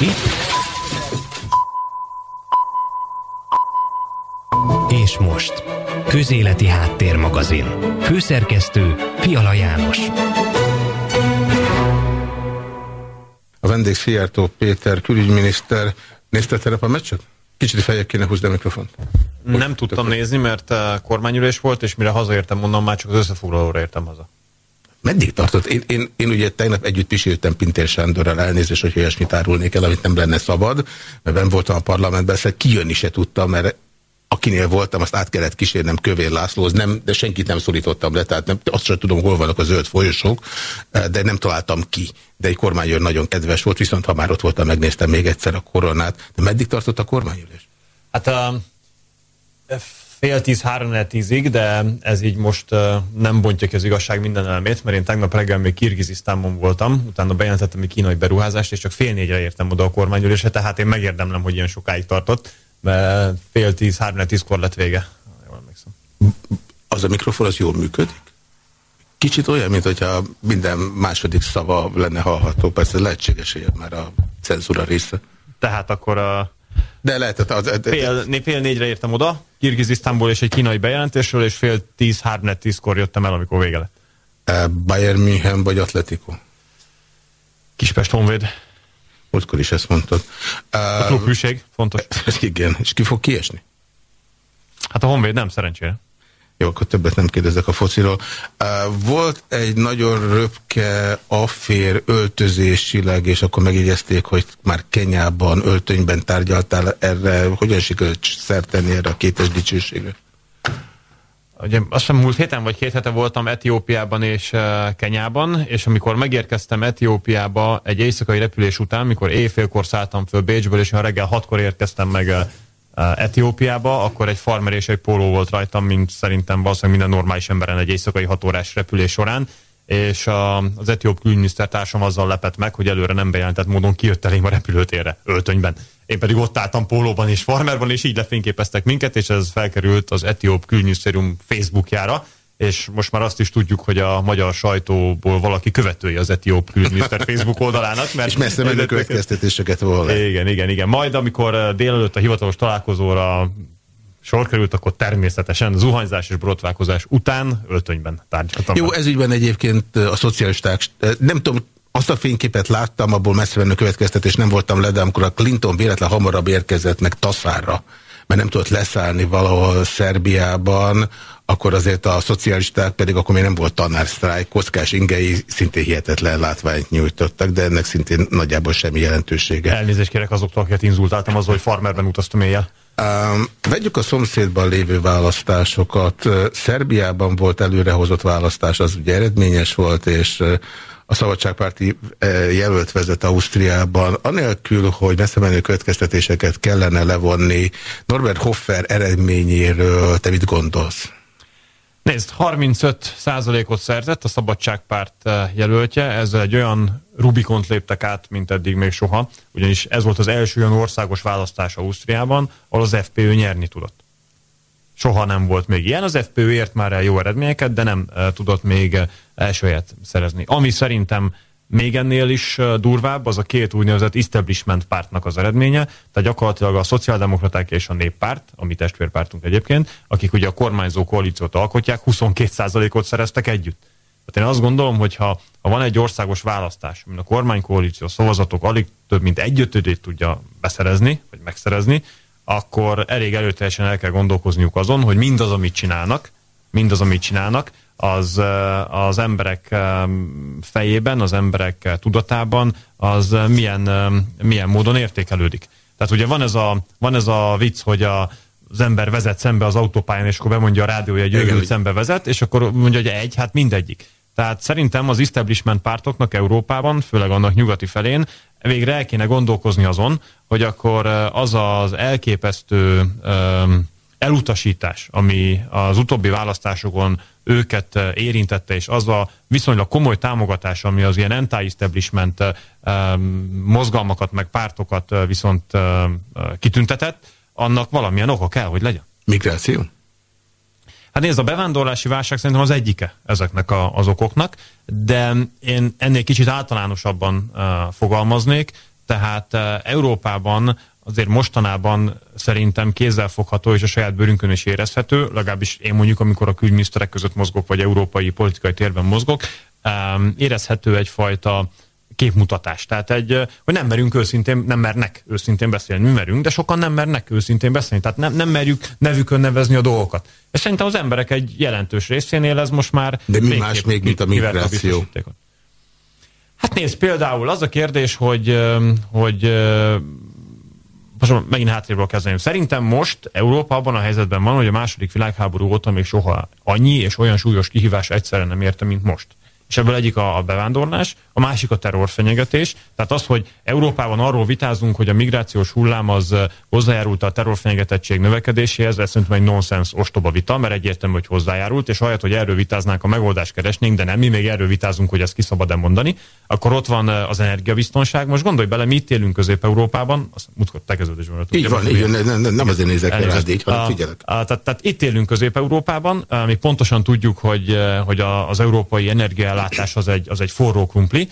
Itt. És most. Közéleti Háttérmagazin. Főszerkesztő Fiala János. A vendég Szijjártó Péter külügyminiszter. Nézte terep a meccset? Kicsit feljebb kéne húzni a mikrofont. Nem tudtam nézni, mert uh, kormányülés volt, és mire hazaértem, mondom, már csak az összefoglalóra értem haza. Meddig tartott? Én, én, én ugye tegnap együtt pisiltem Pintér Sándorral elnézést, hogy olyasmit árulnék el, amit nem lenne szabad, mert ben voltam a parlamentben, szóval kijönni se tudtam, mert akinél voltam, azt át kellett kísérnem Kövér Lászlóhoz, nem, de senkit nem szorítottam le, tehát nem, azt sem tudom, hol vannak a zöld folyosók, de nem találtam ki. De egy kormányőr nagyon kedves volt, viszont ha már ott voltam, megnéztem még egyszer a koronát. De meddig tartott a kormányülés? Hát a fél tíz, három tízig, de ez így most nem bontja ki az igazság minden elmét, mert én tegnap reggel még Kirgizisztánban voltam, utána bejelentettem egy kínai beruházást, és csak fél négyre értem oda a kormányülésre, tehát én megérdemlem, hogy ilyen sokáig tartott, mert fél tíz, három tízkor lett vége. Jól emlékszem. Az a mikrofon az jól működik? Kicsit olyan, mint hogyha minden második szava lenne hallható, persze lehetséges, hogy már a cenzúra része. Tehát akkor a de lehetett az... az fél, fél négyre értem oda, Kirgizisztánból és egy kínai bejelentésről, és fél tíz, három tízkor jöttem el, amikor vége lett. Bayern München vagy Atletico? Kispest Honvéd. Múltkor is ezt mondtad. A klubhűség, fontos. Igen, és ki fog kiesni? Hát a Honvéd nem, szerencsére. Jó, akkor többet nem kérdezek a fociról. Volt egy nagyon röpke affér öltözésileg, és akkor megjegyezték, hogy már Kenyában, öltönyben tárgyaltál erre. Hogyan sikerült szerteni erre a kétes dicsőségre? Ugye, azt hiszem múlt héten vagy két hete voltam Etiópiában és Kenyában, és amikor megérkeztem Etiópiába egy éjszakai repülés után, mikor éjfélkor szálltam föl Bécsből, és a reggel hatkor érkeztem meg Etiópiába, akkor egy farmer és egy póló volt rajtam, mint szerintem valószínűleg minden normális emberen egy éjszakai hatórás repülés során, és a, az etióp külügyminiszter társam azzal lepett meg, hogy előre nem bejelentett módon kijött elém a repülőtérre, öltönyben. Én pedig ott álltam pólóban és farmerban, és így lefényképeztek minket, és ez felkerült az etióp külügyminisztérium Facebookjára, és most már azt is tudjuk, hogy a magyar sajtóból valaki követője az etióp külügyminiszter Facebook oldalának. Mert és messze menő következtetéseket volna. Igen, igen, igen. Majd amikor eh, délelőtt a hivatalos találkozóra sor került, akkor természetesen zuhanyzás és brotválkozás után öltönyben tárgyaltam. Jó, ez ügyben egyébként eh, a szocialisták, eh, nem tudom, azt a fényképet láttam, abból messze menő következtetés nem voltam le, de amikor a Clinton véletlen hamarabb érkezett meg Taszára, mert nem tudott leszállni valahol Szerbiában, akkor azért a szocialisták pedig akkor még nem volt tanársztrájk, kockás ingei szintén hihetetlen látványt nyújtottak, de ennek szintén nagyjából semmi jelentősége. Elnézést kérek azoktól, akiket inzultáltam azzal, hogy farmerben utaztam éjjel. Um, vegyük a szomszédban lévő választásokat. Szerbiában volt előrehozott választás, az ugye eredményes volt, és a szabadságpárti jelölt vezet Ausztriában, anélkül, hogy messze menő következtetéseket kellene levonni Norbert Hoffer eredményéről, te mit gondolsz? Nézd, 35 százalékot szerzett a Szabadságpárt eh, jelöltje, ezzel egy olyan Rubikont léptek át, mint eddig még soha, ugyanis ez volt az első olyan országos választás Ausztriában, ahol az FPÖ nyerni tudott. Soha nem volt még ilyen, az FPÖ ért már el jó eredményeket, de nem uh, tudott még uh, elsőjét szerezni. Ami szerintem még ennél is durvább, az a két úgynevezett establishment pártnak az eredménye, tehát gyakorlatilag a szociáldemokraták és a néppárt, ami testvérpártunk egyébként, akik ugye a kormányzó koalíciót alkotják, 22%-ot szereztek együtt. Tehát én azt gondolom, hogy ha, ha van egy országos választás, amin a kormánykoalíció szavazatok alig több mint egyötödét tudja beszerezni, vagy megszerezni, akkor elég előteljesen el kell gondolkozniuk azon, hogy mindaz, amit csinálnak, mindaz, amit csinálnak, az az emberek fejében, az emberek tudatában, az milyen, milyen módon értékelődik. Tehát ugye van ez a, van ez a vicc, hogy a, az ember vezet szembe az autópályán, és akkor bemondja a rádiója, hogy őrült szembe vezet, és akkor mondja, hogy egy, hát mindegyik. Tehát szerintem az establishment pártoknak Európában, főleg annak nyugati felén, végre el kéne gondolkozni azon, hogy akkor az az elképesztő um, elutasítás, ami az utóbbi választásokon őket eh, érintette, és az a viszonylag komoly támogatás, ami az ilyen anti-establishment eh, mozgalmakat, meg pártokat eh, viszont kitüntetett, annak valamilyen oka kell, hogy legyen. Migráció? Hát nézd, a bevándorlási válság szerintem az egyike ezeknek a, az okoknak, de én ennél kicsit általánosabban uh, fogalmaznék. Tehát Európában azért mostanában szerintem kézzelfogható és a saját bőrünkön is érezhető, legalábbis én mondjuk, amikor a külügyminiszterek között mozgok, vagy európai politikai térben mozgok, érezhető egyfajta képmutatás. Tehát egy, hogy nem merünk őszintén, nem mernek őszintén beszélni. Mi merünk, de sokan nem mernek őszintén beszélni. Tehát nem, nem merjük nevükön nevezni a dolgokat. És szerintem az emberek egy jelentős részénél ez most már... De mi más még, mint a migráció? Hát nézd, például az a kérdés, hogy, hogy most megint hátrébről kezdeném. Szerintem most Európa abban a helyzetben van, hogy a második világháború óta még soha annyi és olyan súlyos kihívás egyszerre nem érte, mint most és ebből egyik a, bevándorlás, a másik a terrorfenyegetés. Tehát az, hogy Európában arról vitázunk, hogy a migrációs hullám az hozzájárult a terrorfenyegetettség növekedéséhez, ez szerintem egy nonsens ostoba vita, mert egyértelmű, hogy hozzájárult, és ahelyett, hogy erről vitáznánk, a megoldást keresnénk, de nem, mi még erről vitázunk, hogy ezt ki szabad-e mondani, akkor ott van az energiabiztonság. Most gondolj bele, mi itt élünk Közép-Európában, azt múltkor tekeződésben. Így van, így, nem, nem, azért nézek el így, hanem figyelek. A, a, tehát, tehát itt élünk Közép-Európában, mi pontosan tudjuk, hogy, hogy az európai energia ellátás az egy, az egy forró krumpli.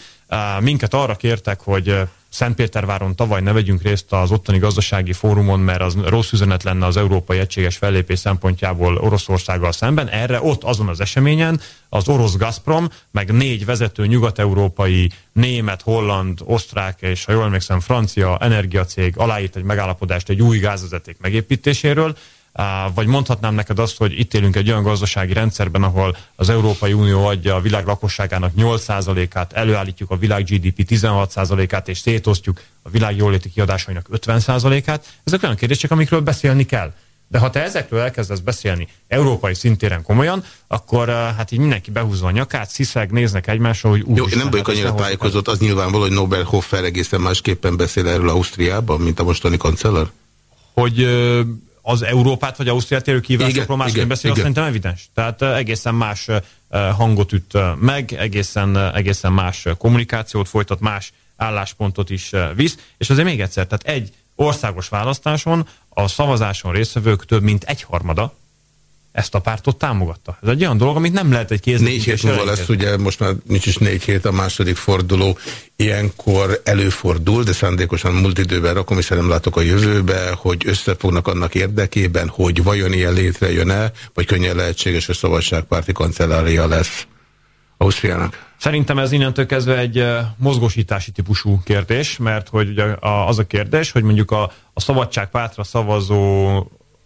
Minket arra kértek, hogy Szentpéterváron tavaly ne vegyünk részt az ottani gazdasági fórumon, mert az rossz üzenet lenne az európai egységes fellépés szempontjából Oroszországgal szemben. Erre ott azon az eseményen az orosz Gazprom, meg négy vezető nyugat-európai, német, holland, osztrák és ha jól emlékszem francia energiacég aláírt egy megállapodást egy új gázvezeték megépítéséről, vagy mondhatnám neked azt, hogy itt élünk egy olyan gazdasági rendszerben, ahol az Európai Unió adja a világ lakosságának 8%-át, előállítjuk a világ GDP 16%-át, és szétosztjuk a világ jóléti kiadásainak 50%-át. Ezek olyan kérdések, amikről beszélni kell. De ha te ezekről elkezdesz beszélni európai szintéren komolyan, akkor hát így mindenki behúzza a nyakát, sziszeg, néznek egymásra, hogy úgy. Jó, én nem vagyok annyira tájékozott, az nyilvánvaló, hogy Nobel Hoffer egészen másképpen beszél erről Ausztriában, mint a mostani kancellár? Hogy az Európát vagy Ausztriát érő kívásokról másként beszél, azt szerintem evidens. Tehát egészen más hangot üt meg, egészen, egészen más kommunikációt folytat, más álláspontot is visz, és azért még egyszer, tehát egy országos választáson a szavazáson résztvevők több mint egyharmada ezt a pártot támogatta. Ez egy olyan dolog, amit nem lehet egy kézzel. Négy hét múlva lesz, ugye most már nincs is négy hét a második forduló, ilyenkor előfordul, de szándékosan múlt időben rakom, hiszen nem látok a jövőbe, hogy összefognak annak érdekében, hogy vajon ilyen létrejön-e, vagy könnyen lehetséges, hogy szabadságpárti kancellária lesz Ausztriának. Szerintem ez innentől kezdve egy mozgósítási típusú kérdés, mert hogy ugye az a kérdés, hogy mondjuk a, a szabadságpártra szavazó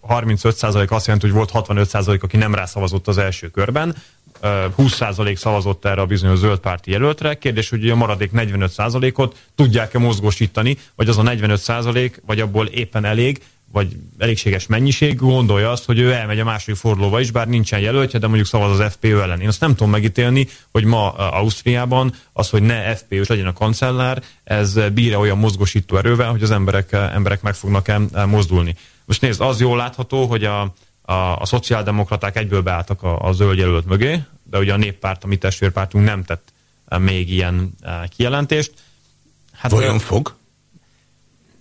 35% azt jelenti, hogy volt 65% aki nem rászavazott az első körben, 20% szavazott erre a bizonyos zöld párti jelöltre. Kérdés, hogy a maradék 45%-ot tudják-e mozgósítani, vagy az a 45% vagy abból éppen elég, vagy elégséges mennyiség, gondolja azt, hogy ő elmegy a második fordulóba is, bár nincsen jelöltje, de mondjuk szavaz az FPÖ ellen. Én azt nem tudom megítélni, hogy ma Ausztriában az, hogy ne FPÖ legyen a kancellár, ez bír olyan mozgósító erővel, hogy az emberek, emberek meg fognak-e mozdulni. Most nézd, az jól látható, hogy a, a, a szociáldemokraták egyből beálltak a, a zöld jelölt mögé, de ugye a néppárt, a mi testvérpártunk nem tett e, még ilyen e, kijelentést. Hát Vajon fog?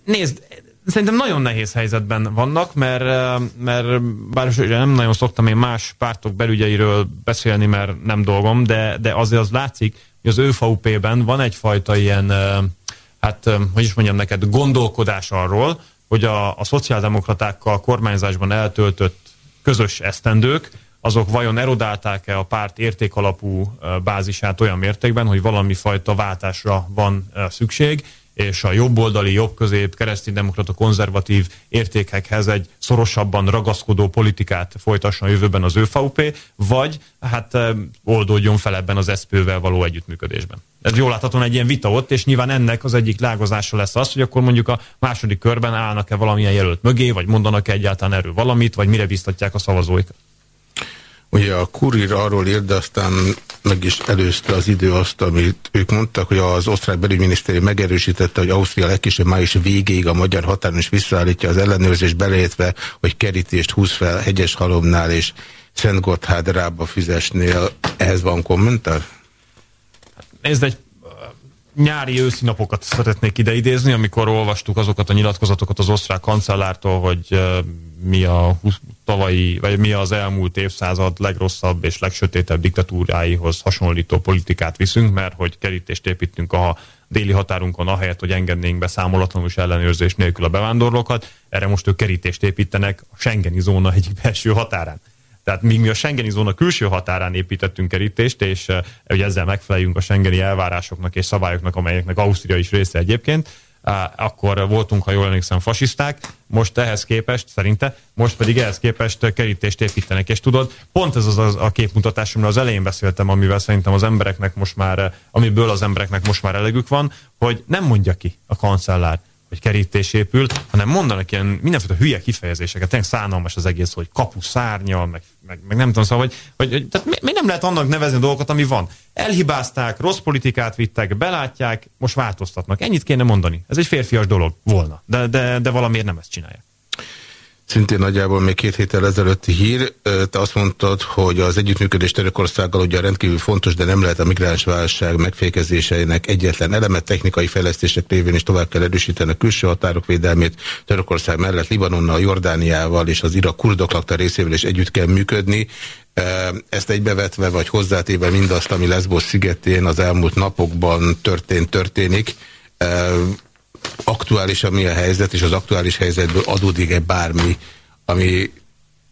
Nézd, szerintem nagyon nehéz helyzetben vannak, mert, e, mert bár nem nagyon szoktam én más pártok belügyeiről beszélni, mert nem dolgom, de, de azért az látszik, hogy az ÖVP-ben van egyfajta ilyen, hát hogy is mondjam neked, gondolkodás arról, hogy a, a szociáldemokratákkal kormányzásban eltöltött közös esztendők, azok vajon erodálták-e a párt értékalapú bázisát olyan mértékben, hogy valami fajta váltásra van szükség, és a jobboldali, jobbközép, kereszténydemokrata, konzervatív értékekhez egy szorosabban ragaszkodó politikát folytasson a jövőben az ÖVP, vagy hát oldódjon fel ebben az SZPÖ-vel való együttműködésben. Ez jól láthatóan egy ilyen vita ott, és nyilván ennek az egyik lágozása lesz az, hogy akkor mondjuk a második körben állnak-e valamilyen jelölt mögé, vagy mondanak -e egyáltalán erről valamit, vagy mire biztatják a szavazóikat. Ugye a kurír arról írt, de aztán meg is előzte az idő azt, amit ők mondtak, hogy az osztrák belügyminisztérium megerősítette, hogy Ausztria legkisebb május végéig a magyar határon is visszaállítja az ellenőrzés beleértve, hogy kerítést húz fel Hegyes Halomnál és Szent Gotthárd Rába füzesnél. Ehhez van kommentár? Ez egy nyári őszi napokat szeretnék ideidézni, amikor olvastuk azokat a nyilatkozatokat az osztrák kancellártól, hogy mi a tavalyi, vagy mi az elmúlt évszázad legrosszabb és legsötétebb diktatúráihoz hasonlító politikát viszünk, mert hogy kerítést építünk a, déli határunkon, ahelyett, hogy engednénk be számolatlanul és ellenőrzés nélkül a bevándorlókat, erre most ők kerítést építenek a Schengeni zóna egyik belső határán. Tehát míg mi a Schengeni zóna külső határán építettünk kerítést, és hogy ezzel megfeleljünk a Schengeni elvárásoknak és szabályoknak, amelyeknek Ausztria is része egyébként, akkor voltunk, ha jól emlékszem, fasiszták, most ehhez képest, szerinte, most pedig ehhez képest kerítést építenek. És tudod, pont ez az a képmutatás, amiről az elején beszéltem, amivel szerintem az embereknek most már, amiből az embereknek most már elegük van, hogy nem mondja ki a kancellár, hogy kerítés épül, hanem mondanak ilyen mindenféle hülye kifejezéseket, tényleg szánalmas az egész, hogy kapu szárnyal, meg, meg, meg nem tudom, szóval, hogy, hogy tehát mi, mi nem lehet annak nevezni a dolgokat, ami van. Elhibázták, rossz politikát vittek, belátják, most változtatnak. Ennyit kéne mondani. Ez egy férfias dolog volna, de, de, de valamiért nem ezt csinálják. Szintén nagyjából még két héttel ezelőtti hír. Te azt mondtad, hogy az együttműködés Törökországgal ugye rendkívül fontos, de nem lehet a migránsválság megfékezéseinek egyetlen eleme. Technikai fejlesztések révén is tovább kell erősíteni a külső határok védelmét. Törökország mellett Libanonnal, Jordániával és az Irak kurdok lakta részével is együtt kell működni. Ezt egybevetve vagy hozzátéve mindazt, ami Lesbos szigetén az elmúlt napokban történt, történik aktuálisan mi a helyzet, és az aktuális helyzetből adódik-e bármi, ami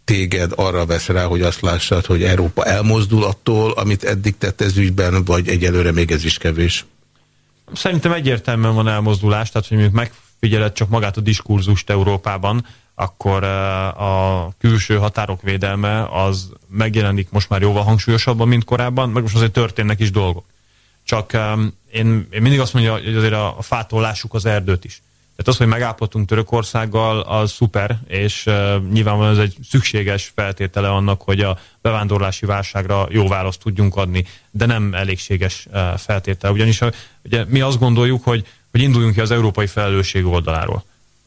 téged arra vesz rá, hogy azt lássad, hogy Európa elmozdul attól, amit eddig tett ez ügyben, vagy egyelőre még ez is kevés? Szerintem egyértelműen van elmozdulás, tehát hogy megfigyeled csak magát a diskurzust Európában, akkor eh, a külső határok védelme az megjelenik most már jóval hangsúlyosabban, mint korábban, meg most azért történnek is dolgok. Csak um, én, én mindig azt mondja, hogy azért a, a fától az erdőt is. Tehát az, hogy megállapodtunk Törökországgal, az szuper, és uh, nyilvánvalóan ez egy szükséges feltétele annak, hogy a bevándorlási válságra jó választ tudjunk adni, de nem elégséges uh, feltétel. Ugyanis a, ugye, mi azt gondoljuk, hogy, hogy induljunk ki az európai felelősség oldaláról.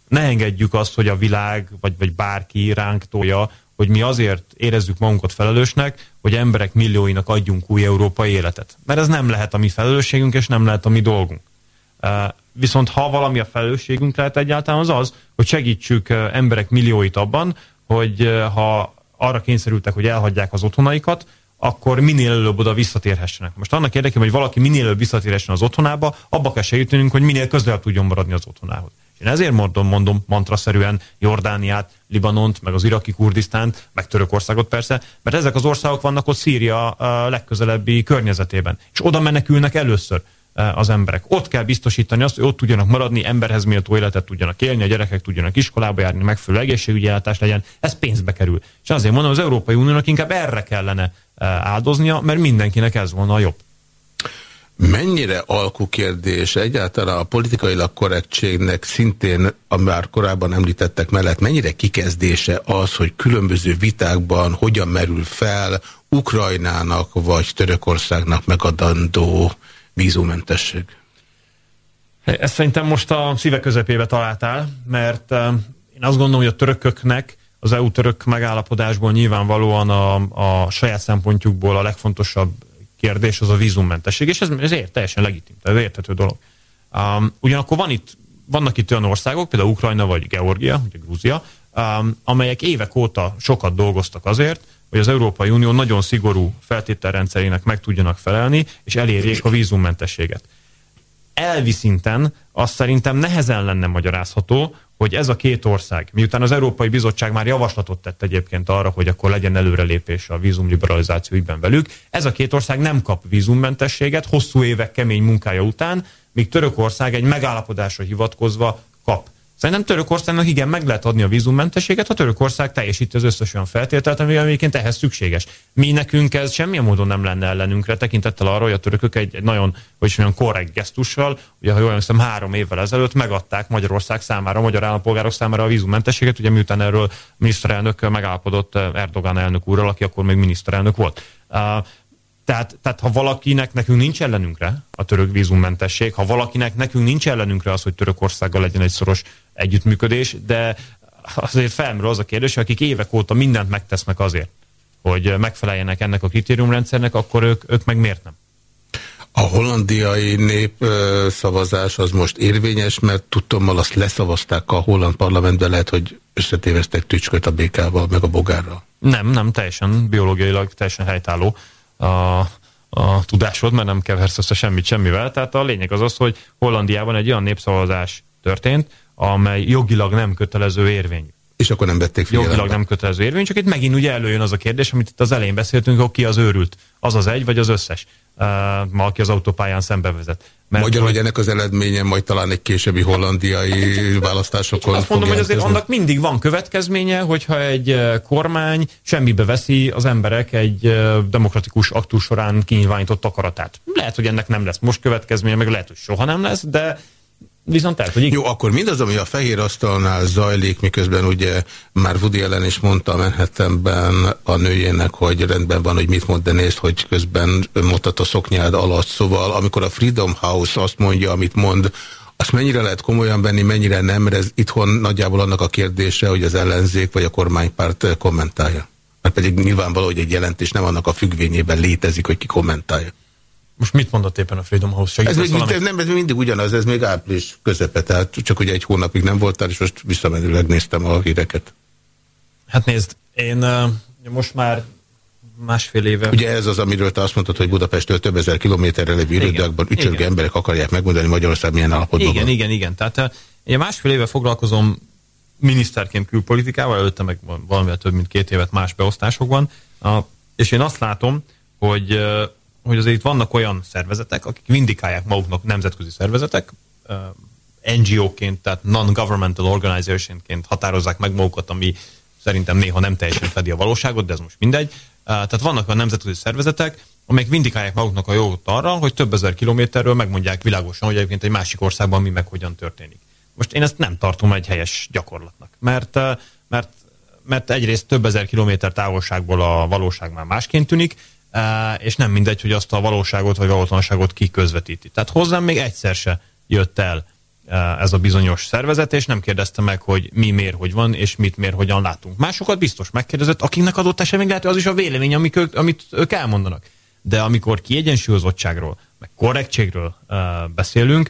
Ne engedjük azt, hogy a világ, vagy, vagy bárki ránk tolja, hogy mi azért érezzük magunkat felelősnek, hogy emberek millióinak adjunk új európai életet. Mert ez nem lehet a mi felelősségünk, és nem lehet a mi dolgunk. Viszont ha valami a felelősségünk lehet egyáltalán, az az, hogy segítsük emberek millióit abban, hogy ha arra kényszerültek, hogy elhagyják az otthonaikat, akkor minél előbb oda visszatérhessenek. Most annak érdekében, hogy valaki minél előbb visszatérhessen az otthonába, abba kell segítenünk, hogy minél közelebb tudjon maradni az otthonához. Én ezért mondom, mondom mantraszerűen Jordániát, Libanont, meg az iraki Kurdisztánt, meg Törökországot persze, mert ezek az országok vannak ott Szíria legközelebbi környezetében. És oda menekülnek először az emberek. Ott kell biztosítani azt, hogy ott tudjanak maradni, emberhez méltó életet tudjanak élni, a gyerekek tudjanak iskolába járni, megfelelő egészségügyi ellátás legyen, ez pénzbe kerül. És azért mondom, az Európai Uniónak inkább erre kellene áldoznia, mert mindenkinek ez volna a jobb. Mennyire alkukérdés egyáltalán a politikailag korrektségnek szintén, a már korábban említettek mellett, mennyire kikezdése az, hogy különböző vitákban hogyan merül fel Ukrajnának vagy Törökországnak megadandó vízumentesség? Ezt szerintem most a szíve közepébe találtál, mert eh, én azt gondolom, hogy a törököknek az EU-török megállapodásból nyilvánvalóan a, a saját szempontjukból a legfontosabb kérdés az a vízummentesség, és ez, ez ért, teljesen legitim, ez érthető dolog. Um, ugyanakkor van itt, vannak itt olyan országok, például Ukrajna vagy Georgia, ugye Grúzia, um, amelyek évek óta sokat dolgoztak azért, hogy az Európai Unió nagyon szigorú feltételrendszerének meg tudjanak felelni, és elérjék a vízummentességet. Elvi szinten azt szerintem nehezen lenne magyarázható, hogy ez a két ország, miután az Európai Bizottság már javaslatot tett egyébként arra, hogy akkor legyen előrelépés a vízumliberalizáció ügyben velük, ez a két ország nem kap vízummentességet hosszú évek kemény munkája után, míg Törökország egy megállapodásra hivatkozva kap. Szerintem Törökországnak igen, meg lehet adni a vízummentességet, ha Törökország teljesíti az összes olyan feltételt, ami egyébként ehhez szükséges. Mi nekünk ez semmilyen módon nem lenne ellenünkre, tekintettel arra, hogy a törökök egy, egy nagyon, hogy olyan korrekt gesztussal, ugye ha jól emlékszem, három évvel ezelőtt megadták Magyarország számára, a magyar állampolgárok számára a vízummentességet, ugye miután erről a miniszterelnök megállapodott Erdogan elnök úrral, aki akkor még miniszterelnök volt. Tehát, tehát ha valakinek nekünk nincs ellenünkre a török vízummentesség, ha valakinek nekünk nincs ellenünkre az, hogy Törökországgal legyen egy szoros együttműködés, de azért felmerül az a kérdés, hogy akik évek óta mindent megtesznek azért, hogy megfeleljenek ennek a kritériumrendszernek, akkor ők, ők meg miért nem? A hollandiai nép szavazás az most érvényes, mert tudtommal azt leszavazták a holland parlamentben, lehet, hogy összetéveztek tücsköt a békával, meg a bogárral. Nem, nem, teljesen biológiailag teljesen helytálló. A, a tudásod, mert nem keversz össze semmit semmivel. Tehát a lényeg az az, hogy Hollandiában egy olyan népszavazás történt, amely jogilag nem kötelező érvényű. És akkor nem vették figyelembe. Jogilag nem kötelező érvény, csak itt megint ugye előjön az a kérdés, amit itt az elején beszéltünk, hogy ki az őrült. Az az egy, vagy az összes, uh, ma aki az autópályán szembe vezet. Mert Magyar, hogy ennek az eredménye majd talán egy későbbi hollandiai választásokon Azt mondom, hogy azért annak mindig van következménye, hogyha egy kormány semmibe veszi az emberek egy demokratikus aktus során kinyilvánított akaratát. Lehet, hogy ennek nem lesz most következménye, meg lehet, hogy soha nem lesz, de Viszont hogy Jó, akkor mindaz, ami a fehér asztalnál zajlik, miközben ugye már Woody ellen is mondta Manhattanben a nőjének, hogy rendben van, hogy mit mond, de nézd, hogy közben mutat a szoknyád alatt. Szóval amikor a Freedom House azt mondja, amit mond, azt mennyire lehet komolyan venni, mennyire nem, ez itthon nagyjából annak a kérdése, hogy az ellenzék vagy a kormánypárt kommentálja. Mert pedig nyilvánvaló, hogy egy jelentés nem annak a függvényében létezik, hogy ki kommentálja. Most mit mondott éppen a Freedom House? ez még, valami... nem, ez mindig ugyanaz, ez még április közepe, tehát csak ugye egy hónapig nem voltál, és most visszamenőleg néztem a híreket. Hát nézd, én most már másfél éve... Ugye ez az, amiről te azt mondtad, hogy Budapesttől több ezer kilométerre levő irodákban ücsörgő emberek akarják megmondani Magyarország milyen állapotban Igen, van. igen, igen. Tehát én másfél éve foglalkozom miniszterként külpolitikával, előtte meg valamivel több mint két évet más beosztásokban, és én azt látom, hogy hogy azért itt vannak olyan szervezetek, akik vindikálják maguknak nemzetközi szervezetek, NGO-ként, tehát non-governmental organizationként határozzák meg magukat, ami szerintem néha nem teljesen fedi a valóságot, de ez most mindegy. Tehát vannak a nemzetközi szervezetek, amelyek vindikálják maguknak a jogot arra, hogy több ezer kilométerről megmondják világosan, hogy egyébként egy másik országban mi meg hogyan történik. Most én ezt nem tartom egy helyes gyakorlatnak, mert, mert, mert egyrészt több ezer kilométer távolságból a valóság már másként tűnik, és nem mindegy, hogy azt a valóságot vagy valótlanságot ki közvetíti. Tehát hozzám még egyszer se jött el ez a bizonyos szervezet, és nem kérdezte meg, hogy mi miért, hogy van, és mit miért, hogyan látunk. Másokat biztos megkérdezett, akiknek adott esetben lehet, hogy az is a vélemény, amik ők, amit ők elmondanak. De amikor kiegyensúlyozottságról, meg korrektségről beszélünk,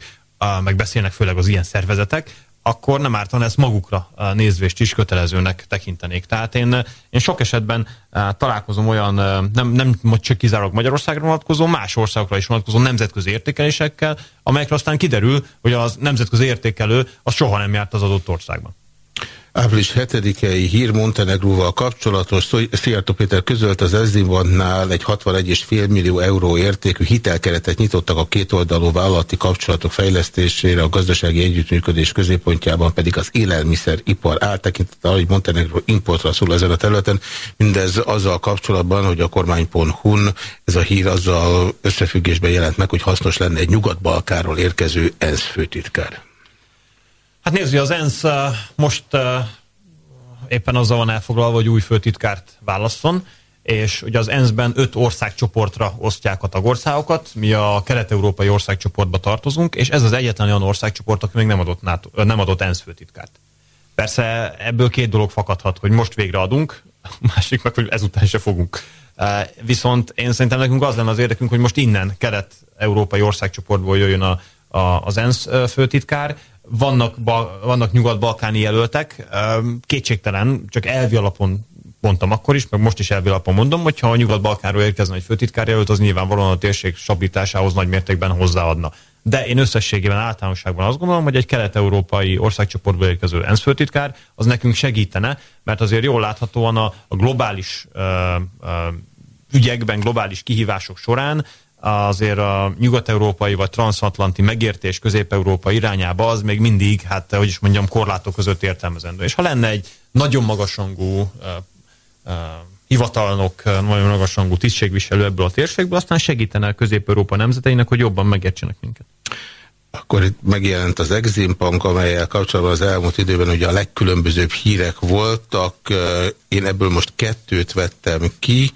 meg beszélnek főleg az ilyen szervezetek, akkor nem ártan ezt magukra nézvést is kötelezőnek tekintenék. Tehát én, én sok esetben találkozom olyan, nem, nem csak kizárólag Magyarországra vonatkozó, más országokra is vonatkozó nemzetközi értékelésekkel, amelyekre aztán kiderül, hogy az nemzetközi értékelő az soha nem járt az adott országban. Április 7-i hír Montenegróval kapcsolatos. Szijjártó Péter közölt az Ezdimbantnál egy 61,5 millió euró értékű hitelkeretet nyitottak a kétoldalú vállalati kapcsolatok fejlesztésére, a gazdasági együttműködés középpontjában pedig az élelmiszeripar áltekintete, hogy Montenegró importra szól ezen a területen. Mindez azzal kapcsolatban, hogy a kormány.hu-n ez a hír azzal összefüggésben jelent meg, hogy hasznos lenne egy Nyugat-Balkáról érkező ENSZ főtitkár. Hát nézzük, az ENSZ most éppen azzal van elfoglalva, hogy új főtitkárt válasszon, és ugye az ENSZ-ben öt országcsoportra osztják a tagországokat, mi a kelet-európai országcsoportba tartozunk, és ez az egyetlen olyan országcsoport, aki még nem adott, NATO, nem adott ENSZ főtitkárt. Persze ebből két dolog fakadhat, hogy most végre adunk, másik meg, hogy ezután se fogunk. Viszont én szerintem nekünk az lenne az érdekünk, hogy most innen kelet-európai országcsoportból jöjjön a, a, az ENSZ főtitkár, vannak, ba, vannak nyugat-balkáni jelöltek, kétségtelen, csak elvi alapon mondtam akkor is, meg most is elvi alapon mondom, hogyha a nyugat-balkánról érkezne egy főtitkár jelölt, az nyilvánvalóan a térség stabilitásához nagy mértékben hozzáadna. De én összességében általánosságban azt gondolom, hogy egy kelet-európai országcsoportból érkező ENSZ főtitkár az nekünk segítene, mert azért jól láthatóan a, a globális ö, ö, ügyekben, globális kihívások során azért a nyugat-európai vagy transatlanti megértés közép-európa irányába az még mindig, hát hogy is mondjam, korlátok között értelmezendő. És ha lenne egy nagyon magasrangú uh, uh, hivatalnok, nagyon magasrangú tisztségviselő ebből a térségből, aztán segítene a közép-európa nemzeteinek, hogy jobban megértsenek minket. Akkor itt megjelent az Eximpank, amelyel kapcsolatban az elmúlt időben ugye a legkülönbözőbb hírek voltak. Én ebből most kettőt vettem ki.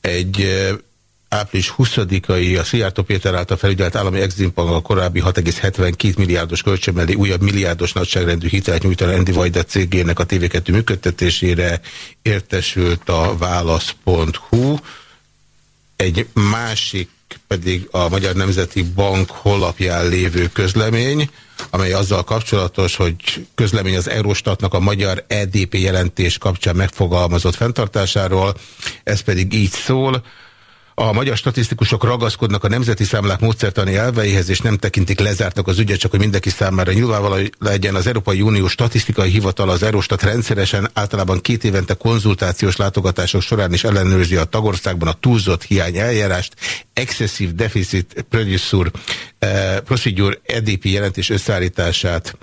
Egy április 20-ai a Szijjártó Péter által felügyelt állami Eximbank a korábbi 6,72 milliárdos kölcsön újabb milliárdos nagyságrendű hitelt nyújtani Endi Vajda cégének a TV2 működtetésére értesült a válasz.hu. Egy másik pedig a Magyar Nemzeti Bank honlapján lévő közlemény, amely azzal kapcsolatos, hogy közlemény az Eurostatnak a magyar EDP jelentés kapcsán megfogalmazott fenntartásáról, ez pedig így szól, A magyar statisztikusok ragaszkodnak a nemzeti számlák módszertani elveihez, és nem tekintik lezártak az ügyet, csak hogy mindenki számára nyilvánvaló legyen. Az Európai Unió statisztikai hivatal az Eurostat rendszeresen általában két évente konzultációs látogatások során is ellenőrzi a tagországban a túlzott hiány eljárást, excessive deficit producer, eh, procedure EDP jelentés összeállítását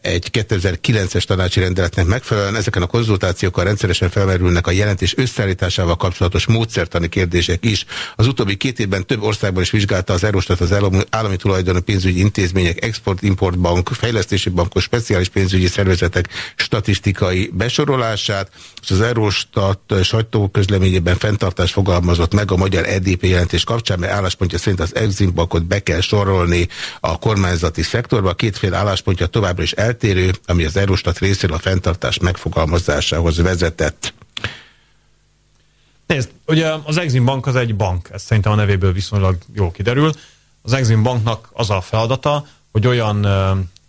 egy 2009-es tanácsi rendeletnek megfelelően ezeken a konzultációkkal rendszeresen felmerülnek a jelentés összeállításával kapcsolatos módszertani kérdések is. Az utóbbi két évben több országban is vizsgálta az Eurostat az állami, tulajdonú pénzügyi intézmények, export-import bank, fejlesztési bankok, speciális pénzügyi szervezetek statisztikai besorolását, és az Eurostat sajtóközleményében fenntartás fogalmazott meg a magyar EDP jelentés kapcsán, mert álláspontja szerint az Exim bankot be kell sorolni a kormányzati szektorba. A kétféle álláspontja tovább továbbra is eltérő, ami az Eurostat részéről a fenntartás megfogalmazásához vezetett. Nézd, ugye az Exim Bank az egy bank, ez szerintem a nevéből viszonylag jól kiderül. Az Exim Banknak az a feladata, hogy olyan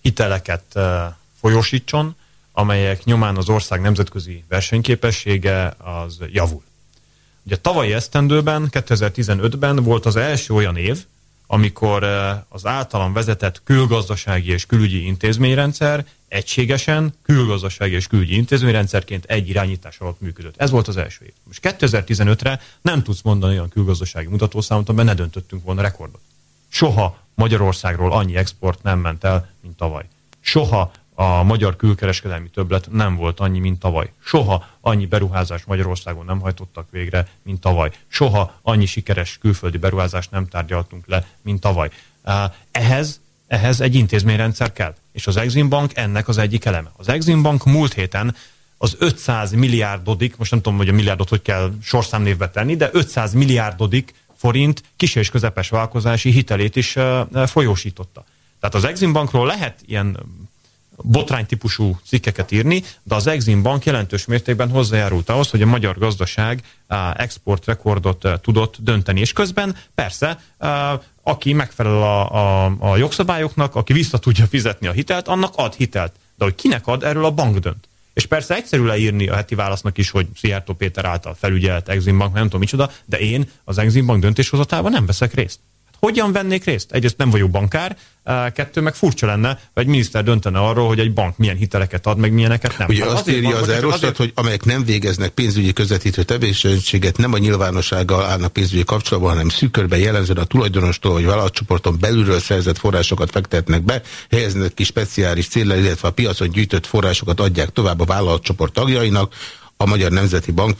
hiteleket folyósítson, amelyek nyomán az ország nemzetközi versenyképessége az javul. Ugye tavalyi esztendőben, 2015-ben volt az első olyan év, amikor eh, az általam vezetett külgazdasági és külügyi intézményrendszer egységesen külgazdasági és külügyi intézményrendszerként egy irányítás alatt működött. Ez volt az első év. Most 2015-re nem tudsz mondani olyan külgazdasági mutatószámot, amiben ne döntöttünk volna rekordot. Soha Magyarországról annyi export nem ment el, mint tavaly. Soha a magyar külkereskedelmi többlet nem volt annyi, mint tavaly. Soha annyi beruházást Magyarországon nem hajtottak végre, mint tavaly. Soha annyi sikeres külföldi beruházást nem tárgyaltunk le, mint tavaly. Ehhez, ehhez egy intézményrendszer kell. És az Exim Bank ennek az egyik eleme. Az Exim Bank múlt héten az 500 milliárdodik, most nem tudom, hogy a milliárdot hogy kell sorszámnévbe tenni, de 500 milliárdodik forint kis- és közepes vállalkozási hitelét is folyósította. Tehát az Exim Bankról lehet ilyen botránytípusú cikkeket írni, de az Exim Bank jelentős mértékben hozzájárult ahhoz, hogy a magyar gazdaság exportrekordot tudott dönteni. És közben persze, aki megfelel a, a, a jogszabályoknak, aki vissza tudja fizetni a hitelt, annak ad hitelt. De hogy kinek ad, erről a bank dönt. És persze egyszerű leírni a heti válasznak is, hogy Szijjártó Péter által felügyelt Exim Bank, nem tudom micsoda, de én az Exim Bank döntéshozatában nem veszek részt. Hát hogyan vennék részt? Egyrészt nem vagyok bankár, kettő meg furcsa lenne, hogy egy miniszter döntene arról, hogy egy bank milyen hiteleket ad, meg milyeneket nem. Ugye hát azt írja az Eurostat, azért... hogy amelyek nem végeznek pénzügyi közvetítő tevékenységet, nem a nyilvánossággal állnak pénzügyi kapcsolatban, hanem szűkörben jellemzően a tulajdonostól vagy vállalatcsoporton belülről szerzett forrásokat fektetnek be, helyeznek ki speciális célra, illetve a piacon gyűjtött forrásokat adják tovább a vállalatcsoport tagjainak, a Magyar Nemzeti Bank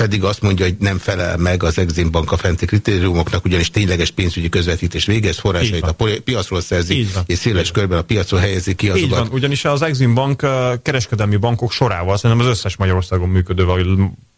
pedig azt mondja, hogy nem felel meg az Exim Bank a fenti kritériumoknak, ugyanis tényleges pénzügyi közvetítés végez, forrásait a piacról szerzi, és széles körben a piacon helyezi ki azokat. Így van, ugyanis az Exim Bank kereskedelmi bankok sorával, szerintem az összes Magyarországon működő, vagy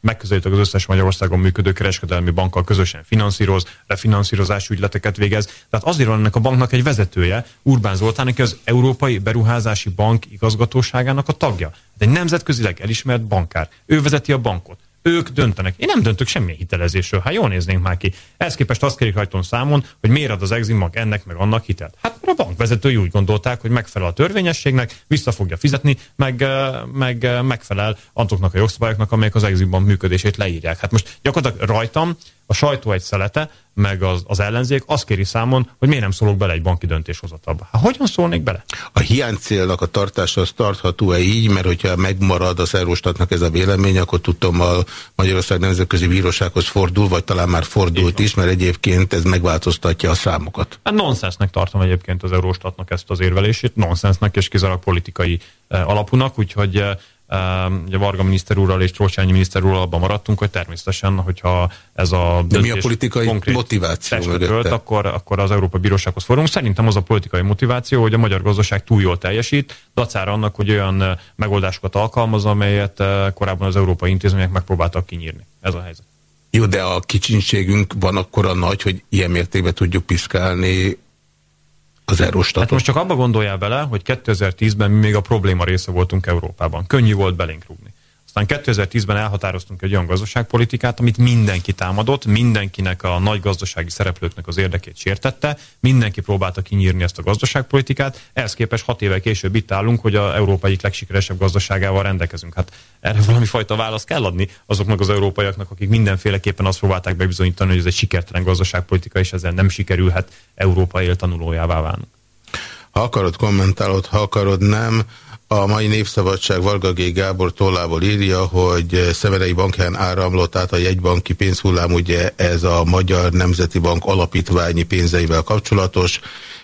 megközelítőleg az összes Magyarországon működő kereskedelmi bankkal közösen finanszíroz, refinanszírozási ügyleteket végez. Tehát azért van ennek a banknak egy vezetője, Urbán Zoltán, aki az Európai Beruházási Bank igazgatóságának a tagja. De egy nemzetközileg elismert bankár. Ő vezeti a bankot ők döntenek. Én nem döntök semmilyen hitelezésről. Hát jól néznénk már ki. Ehhez képest azt kérik rajton számon, hogy miért ad az Exim Bank ennek meg annak hitelt. Hát a bankvezetői úgy gondolták, hogy megfelel a törvényességnek, vissza fogja fizetni, meg, meg megfelel azoknak a jogszabályoknak, amelyek az Exim Bank működését leírják. Hát most gyakorlatilag rajtam a sajtó egy szelete, meg az, az ellenzék azt kéri számon, hogy miért nem szólok bele egy banki döntéshozatalba. Hát hogyan szólnék bele? A hiánycélnak a tartása az tartható-e így, mert hogyha megmarad az Eurostatnak ez a vélemény, akkor tudom a Magyarország Nemzetközi Bírósághoz fordul, vagy talán már fordult is, mert egyébként ez megváltoztatja a számokat. Hát nonsensnek tartom egyébként az Eurostatnak ezt az érvelését, nonsensnek és kizárólag politikai eh, alapúnak, úgyhogy eh, Ugye Varga miniszter úrral és Trócsányi miniszter úrral abban maradtunk, hogy természetesen, hogyha ez a De mi a politikai motiváció tölt, akkor, akkor az Európai Bírósághoz fordulunk. Szerintem az a politikai motiváció, hogy a magyar gazdaság túl jól teljesít, dacára annak, hogy olyan megoldásokat alkalmaz, amelyet korábban az európai intézmények megpróbáltak kinyírni. Ez a helyzet. Jó, de a kicsinségünk van akkor a nagy, hogy ilyen mértékben tudjuk piszkálni az Eurostatot. Hát most csak abba gondoljál bele, hogy 2010-ben mi még a probléma része voltunk Európában. Könnyű volt belénk rúgni. Aztán 2010-ben elhatároztunk egy olyan gazdaságpolitikát, amit mindenki támadott, mindenkinek a nagy gazdasági szereplőknek az érdekét sértette, mindenki próbálta kinyírni ezt a gazdaságpolitikát, ehhez képest hat évvel később itt állunk, hogy a Európa egyik legsikeresebb gazdaságával rendelkezünk. Hát erre valami fajta választ kell adni azoknak az európaiaknak, akik mindenféleképpen azt próbálták bebizonyítani, hogy ez egy sikertelen gazdaságpolitika, és ezzel nem sikerülhet Európa éltanulójává válni. Ha akarod, kommentálod, ha akarod, nem. A mai Népszabadság Varga G. Gábor tollából írja, hogy Szemerei bankján áramlott át a jegybanki pénzhullám, ugye ez a Magyar Nemzeti Bank alapítványi pénzeivel kapcsolatos.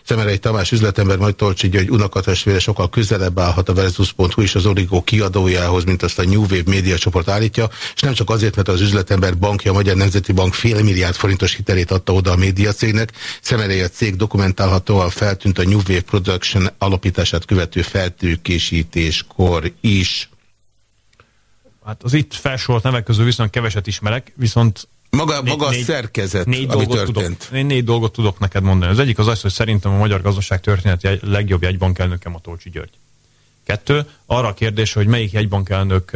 Szemerei Tamás üzletember majd Tolcsi György unokatestvére sokkal közelebb állhat a Versus.hu és az Origo kiadójához, mint azt a New Wave média csoport állítja, és nem csak azért, mert az üzletember bankja, a Magyar Nemzeti Bank fél milliárd forintos hitelét adta oda a média cégnek. Szemerei a cég dokumentálhatóan feltűnt a New Wave Production alapítását követő feltőkésítéskor is. Hát az itt felsorolt nevek közül viszont keveset ismerek, viszont maga, maga a szerkezet, négy ami történt. Tudok, én négy dolgot tudok neked mondani. Az egyik az az, hogy szerintem a magyar gazdaság történeti legjobb jegybankelnöke Matolcsi György. Kettő, arra a kérdés, hogy melyik jegybankelnök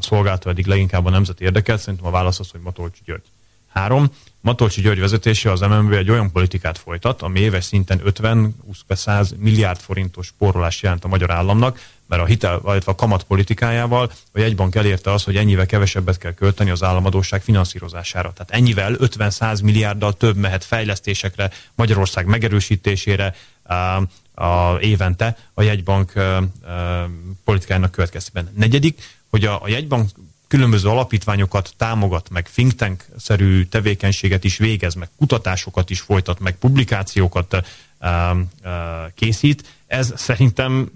szolgálta eddig leginkább a nemzeti érdeket, szerintem a válasz az, hogy Matolcsi György. Három, Matolcsi György vezetése az MNB egy olyan politikát folytat, ami éves szinten 50-100 milliárd forintos spórolás jelent a magyar államnak, mert a hitel, vagy a kamat politikájával a jegybank elérte az, hogy ennyivel kevesebbet kell költeni az államadóság finanszírozására. Tehát ennyivel 50-100 milliárddal több mehet fejlesztésekre, Magyarország megerősítésére a, a évente a jegybank a, a, politikájának következtében. Negyedik, hogy a, a jegybank különböző alapítványokat támogat, meg think tank-szerű tevékenységet is végez, meg kutatásokat is folytat, meg publikációkat uh, uh, készít. Ez szerintem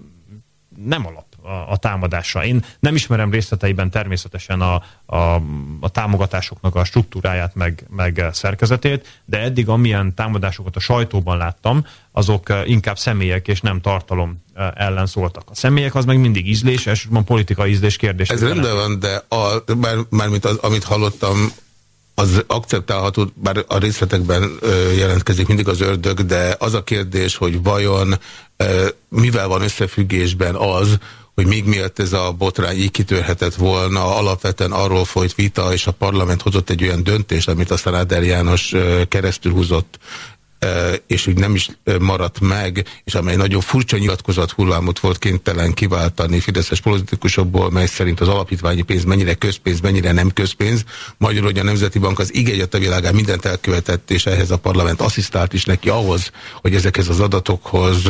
nem alap a, a támadásra. Én nem ismerem részleteiben természetesen a, a, a támogatásoknak a struktúráját, meg, meg szerkezetét, de eddig amilyen támadásokat a sajtóban láttam, azok inkább személyek és nem tartalom ellen szóltak. A személyek az meg mindig ízlés, elsősorban politikai ízlés kérdés. Ez rendben van, de a, már, már mint az, amit hallottam, az akceptálható, bár a részletekben jelentkezik mindig az ördög, de az a kérdés, hogy vajon mivel van összefüggésben az, hogy még miatt ez a botrány így kitörhetett volna, alapvetően arról folyt vita, és a parlament hozott egy olyan döntést, amit aztán Áder János keresztül húzott és úgy nem is maradt meg, és amely nagyon furcsa nyilatkozat hullámot volt kénytelen kiváltani fideszes politikusokból, mely szerint az alapítványi pénz mennyire közpénz, mennyire nem közpénz. Magyarul, hogy a Nemzeti Bank az igény a világán mindent elkövetett, és ehhez a parlament asszisztált is neki ahhoz, hogy ezekhez az adatokhoz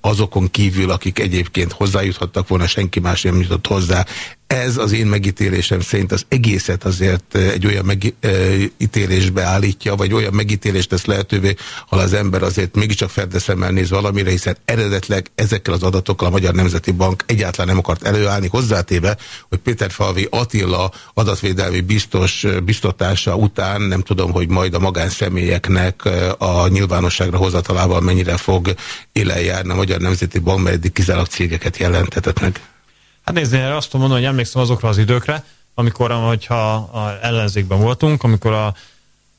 azokon kívül, akik egyébként hozzájuthattak volna, senki más nem jutott hozzá, ez az én megítélésem szerint az egészet azért egy olyan megítélésbe állítja, vagy olyan megítélést tesz lehetővé, ha az ember azért mégiscsak ferdeszemmel néz valamire, hiszen eredetleg ezekkel az adatokkal a Magyar Nemzeti Bank egyáltalán nem akart előállni, hozzátéve, hogy Péter Falvi Attila adatvédelmi biztos biztatása után nem tudom, hogy majd a magánszemélyeknek a nyilvánosságra hozatalával mennyire fog élen járni a Magyar Nemzeti Bank, mert eddig kizárólag cégeket jelentetett meg. Hát nézd, én azt tudom mondani, hogy emlékszem azokra az időkre, amikor, hogyha a ellenzékben voltunk, amikor a,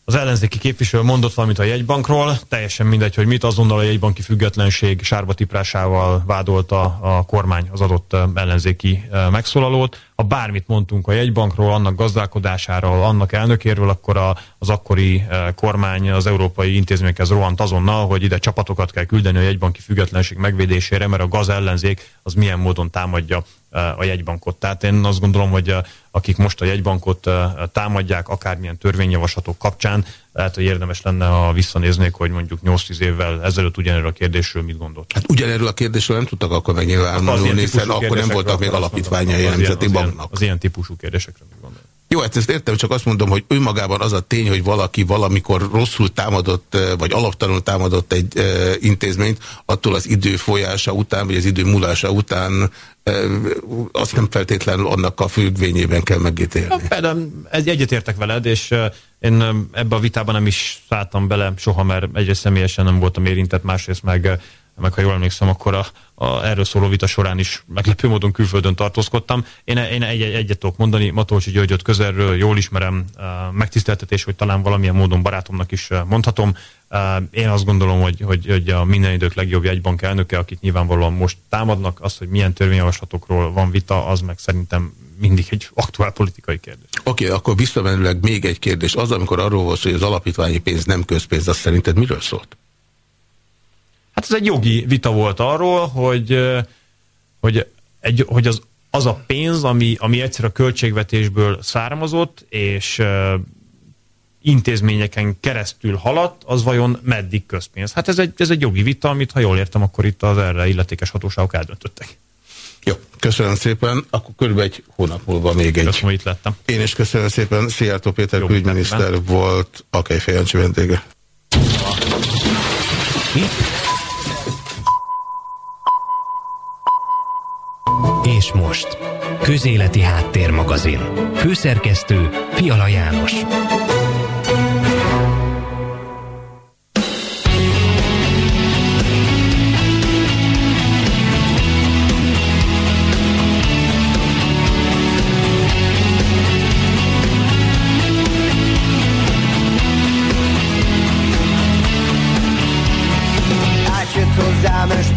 az ellenzéki képviselő mondott valamit a jegybankról, teljesen mindegy, hogy mit azonnal a jegybanki függetlenség sárba tiprásával vádolta a kormány az adott ellenzéki megszólalót. Ha bármit mondtunk a jegybankról, annak gazdálkodásáról, annak elnökéről, akkor a, az akkori kormány az európai intézményekhez rohant azonnal, hogy ide csapatokat kell küldeni a jegybanki függetlenség megvédésére, mert a gaz ellenzék az milyen módon támadja a jegybankot. Tehát én azt gondolom, hogy akik most a jegybankot támadják, akármilyen törvényjavaslatok kapcsán, lehet, hogy érdemes lenne, ha visszanéznék, hogy mondjuk 8-10 évvel ezelőtt ugyanerről a kérdésről mit gondolt. Hát ugyanerről a kérdésről nem tudtak akkor megnyilvánulni, hiszen akkor nem voltak még alapítványai a Nemzeti Banknak. Az ilyen típusú kérdésekre mit gondolt. Jó, hát ezt értem, csak azt mondom, hogy önmagában az a tény, hogy valaki valamikor rosszul támadott, vagy alaptalanul támadott egy e, intézményt, attól az idő folyása után, vagy az idő múlása után e, azt nem feltétlenül annak a függvényében kell megítélni. Ja, ez egyetértek veled, és én ebbe a vitában nem is szálltam bele soha, mert egyrészt személyesen nem voltam érintett, másrészt meg meg ha jól emlékszem, akkor a, a erről szóló vita során is meglepő módon külföldön tartózkodtam. Én, én egy, egyet tudok mondani, Matolcsi Györgyöt közelről jól ismerem, megtiszteltetés, hogy talán valamilyen módon barátomnak is mondhatom. Én azt gondolom, hogy, hogy, hogy a minden idők legjobb jegybank elnöke, akit nyilvánvalóan most támadnak, az, hogy milyen törvényjavaslatokról van vita, az meg szerintem mindig egy aktuál politikai kérdés. Oké, okay, akkor visszamenőleg még egy kérdés. Az, amikor arról volt, hogy az alapítványi pénz nem közpénz, az szerinted miről szólt? Hát ez egy jogi vita volt arról, hogy, hogy, egy, hogy az, az a pénz, ami, ami egyszer a költségvetésből származott, és intézményeken keresztül haladt, az vajon meddig közpénz? Hát ez egy, ez egy jogi vita, amit ha jól értem, akkor itt az erre illetékes hatóságok eldöntöttek. Jó, köszönöm szépen. Akkor körülbelül egy hónap múlva még egy. Köszönöm, itt lettem. Én is köszönöm szépen. Szijjártó Péter külügyminiszter volt a Kejfejancsi vendége. És most, Közéleti Háttérmagazin. Főszerkesztő Fiala János.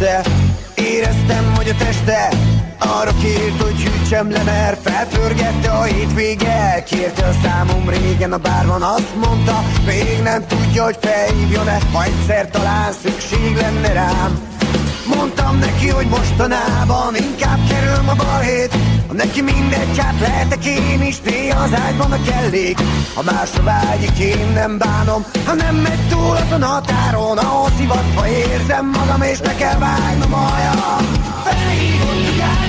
este Éreztem, hogy a teste arra kért, hogy hűtsem le, mert felpörgette a hétvége. Kérte a számom régen a bárban, azt mondta, még nem tudja, hogy felhívjon-e Ha egyszer talán szükség lenne rám. Mondtam neki, hogy mostanában inkább kerül a balhét. Ha neki mindegy, hát lehetek én is Néha az ágyban a kellék. Ha másra vágyik, én nem bánom. Ha nem megy túl azon határon Ahol szivatva érzem magam És ne kell vágnom a hajam. Felhívott, a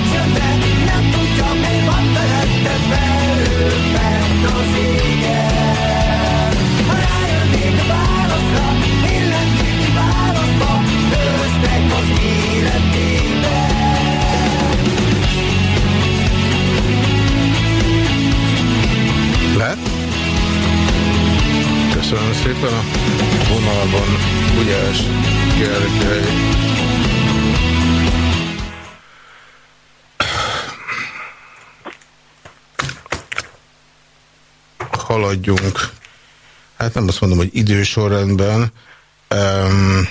Köszönöm szépen a vonalban Gulyás Gergely. Haladjunk. Hát nem azt mondom, hogy idősorrendben. Um,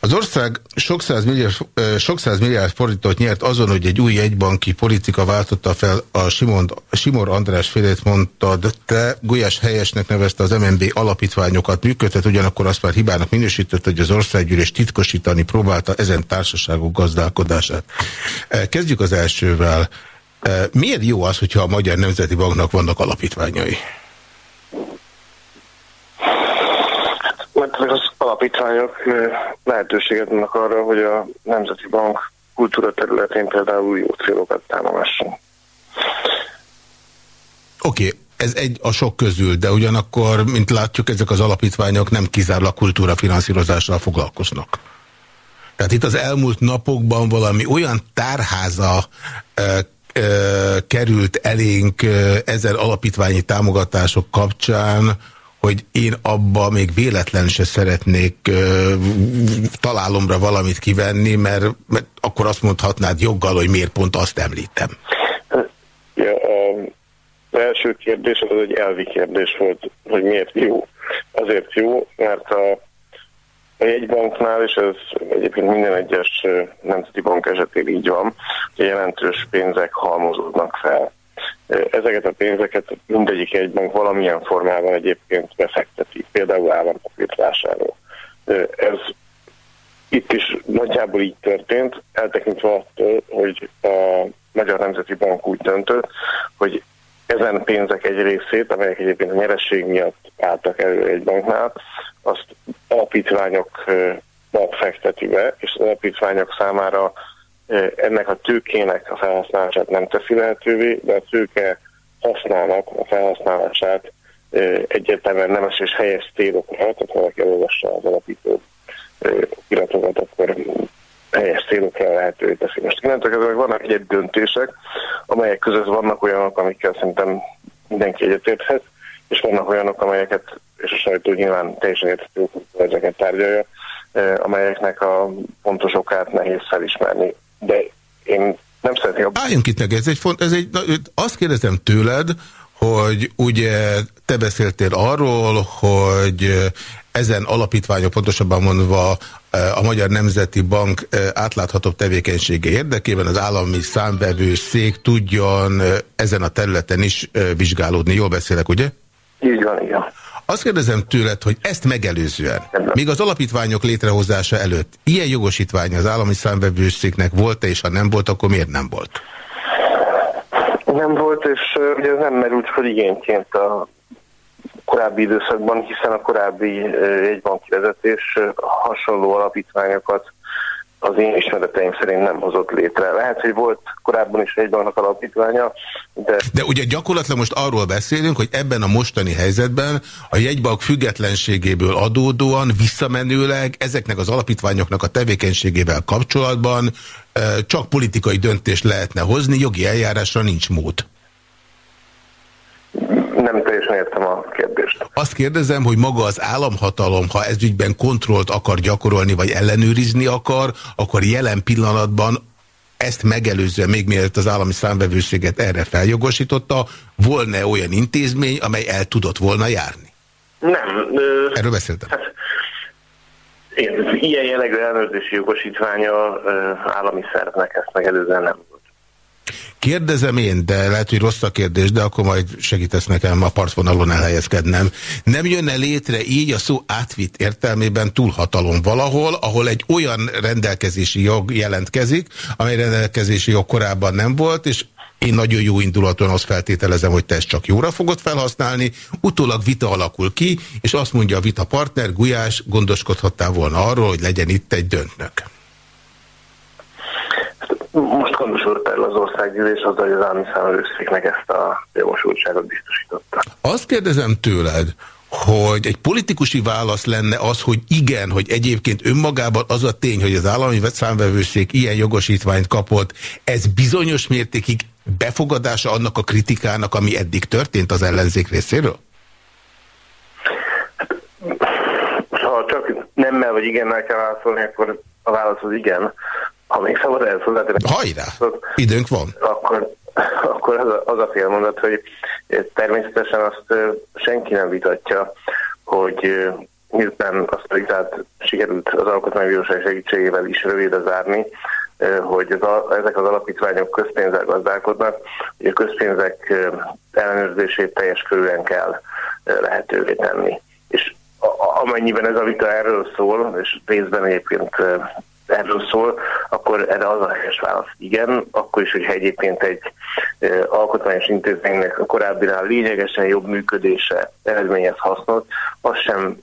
az ország sok milliárd, sok milliárd forintot nyert azon, hogy egy új egybanki politika váltotta fel a Simon, Simor András félét mondtad, te Gulyás helyesnek nevezte az MNB alapítványokat működtet, ugyanakkor azt már hibának minősített, hogy az országgyűlés titkosítani próbálta ezen társaságok gazdálkodását. Kezdjük az elsővel. Miért jó az, hogyha a Magyar Nemzeti Banknak vannak alapítványai? Mert az alapítványok lehetőséget adnak arra, hogy a Nemzeti Bank kultúra területén például jó célokat támogasson. Oké, okay. ez egy a sok közül, de ugyanakkor, mint látjuk, ezek az alapítványok nem kizárólag kultúra finanszírozással foglalkoznak. Tehát itt az elmúlt napokban valami olyan tárháza került elénk ö, ezer alapítványi támogatások kapcsán, hogy én abba még véletlen se szeretnék találomra valamit kivenni, mert, mert akkor azt mondhatnád joggal, hogy miért pont azt említem. Ja, az első kérdés az egy elvi kérdés volt, hogy miért jó. Azért jó, mert a, a jegybanknál, és ez egyébként minden egyes nemzeti bank esetén így van, hogy jelentős pénzek halmozódnak fel Ezeket a pénzeket mindegyik egy bank valamilyen formában egyébként befekteti, például állampapírt vásárol. Ez itt is nagyjából így történt, eltekintve attól, hogy a Magyar Nemzeti Bank úgy döntött, hogy ezen pénzek egy részét, amelyek egyébként a nyereség miatt álltak elő egy banknál, azt alapítványokba fekteti be, és az alapítványok számára ennek a tőkének a felhasználását nem teszi lehetővé, de a tőke használnak a felhasználását egyértelműen nemes és helyes célokra, tehát valaki elolvassa az alapító iratokat, akkor helyes célokra lehetővé teszi. Most innentől kezdve vannak egy döntések, amelyek között vannak olyanok, amikkel szerintem mindenki egyetérthet, és vannak olyanok, amelyeket, és a sajtó nyilván teljesen érthető, ezeket tárgyalja, amelyeknek a pontos okát nehéz felismerni. De én nem szeretném... Álljunk itt meg, ez egy font, ez egy, azt kérdezem tőled, hogy ugye te beszéltél arról, hogy ezen alapítványok, pontosabban mondva a Magyar Nemzeti Bank átláthatóbb tevékenysége érdekében az állami számvevő szék tudjon ezen a területen is vizsgálódni. Jól beszélek, ugye? Így van, igen. Azt kérdezem tőled, hogy ezt megelőzően, még az alapítványok létrehozása előtt, ilyen jogosítvány az állami számvevőszéknek volt-e, és ha nem volt, akkor miért nem volt? Nem volt, és ugye ez nem merült fel igényként a korábbi időszakban, hiszen a korábbi jegybanki vezetés hasonló alapítványokat az én ismereteim szerint nem hozott létre. Lehet, hogy volt korábban is egy banknak alapítványa, de... De ugye gyakorlatilag most arról beszélünk, hogy ebben a mostani helyzetben a jegybank függetlenségéből adódóan visszamenőleg ezeknek az alapítványoknak a tevékenységével kapcsolatban csak politikai döntést lehetne hozni, jogi eljárásra nincs mód. Teljesen értem a kérdést. Azt kérdezem, hogy maga az államhatalom, ha ez ügyben kontrollt akar gyakorolni, vagy ellenőrizni akar, akkor jelen pillanatban ezt megelőzően, még mielőtt az állami számvevőszéget erre feljogosította, volna olyan intézmény, amely el tudott volna járni? Nem. Ö, Erről beszéltem. Hát, igen, ilyen jellegű ellenőrzési jogosítványa ö, állami szervnek ezt megelőzően nem Kérdezem én, de lehet, hogy rossz a kérdés, de akkor majd segítesz nekem a partvonalon elhelyezkednem. Nem jönne létre így a szó átvitt értelmében túlhatalom valahol, ahol egy olyan rendelkezési jog jelentkezik, amely rendelkezési jog korábban nem volt, és én nagyon jó indulaton azt feltételezem, hogy te ezt csak jóra fogod felhasználni, utólag vita alakul ki, és azt mondja a vita partner, Gulyás, gondoskodhattál volna arról, hogy legyen itt egy döntnök. Most gondosult el az országgyűlés azzal, hogy az állami számolőszéknek ezt a jogosultságot biztosította. Azt kérdezem tőled, hogy egy politikusi válasz lenne az, hogy igen, hogy egyébként önmagában az a tény, hogy az állami számvevőszék ilyen jogosítványt kapott, ez bizonyos mértékig befogadása annak a kritikának, ami eddig történt az ellenzék részéről? Ha csak nemmel vagy igennel kell válaszolni, akkor a válasz az igen. Ha még szabad ez Hajrá! Időnk van. Akkor, akkor az a, az a félmondat, hogy természetesen azt senki nem vitatja, hogy miután azt a vitát sikerült az Alkotmánybíróság segítségével is rövidre zárni, hogy az a, ezek az alapítványok közpénzzel gazdálkodnak, hogy a közpénzek ellenőrzését teljes körülön kell lehetővé tenni. És amennyiben ez a vita erről szól, és részben egyébként erről szól, akkor erre az a helyes válasz igen, akkor is, hogyha egyébként egy alkotmányos intézménynek a korábbinál lényegesen jobb működése eredményez hasznot, az sem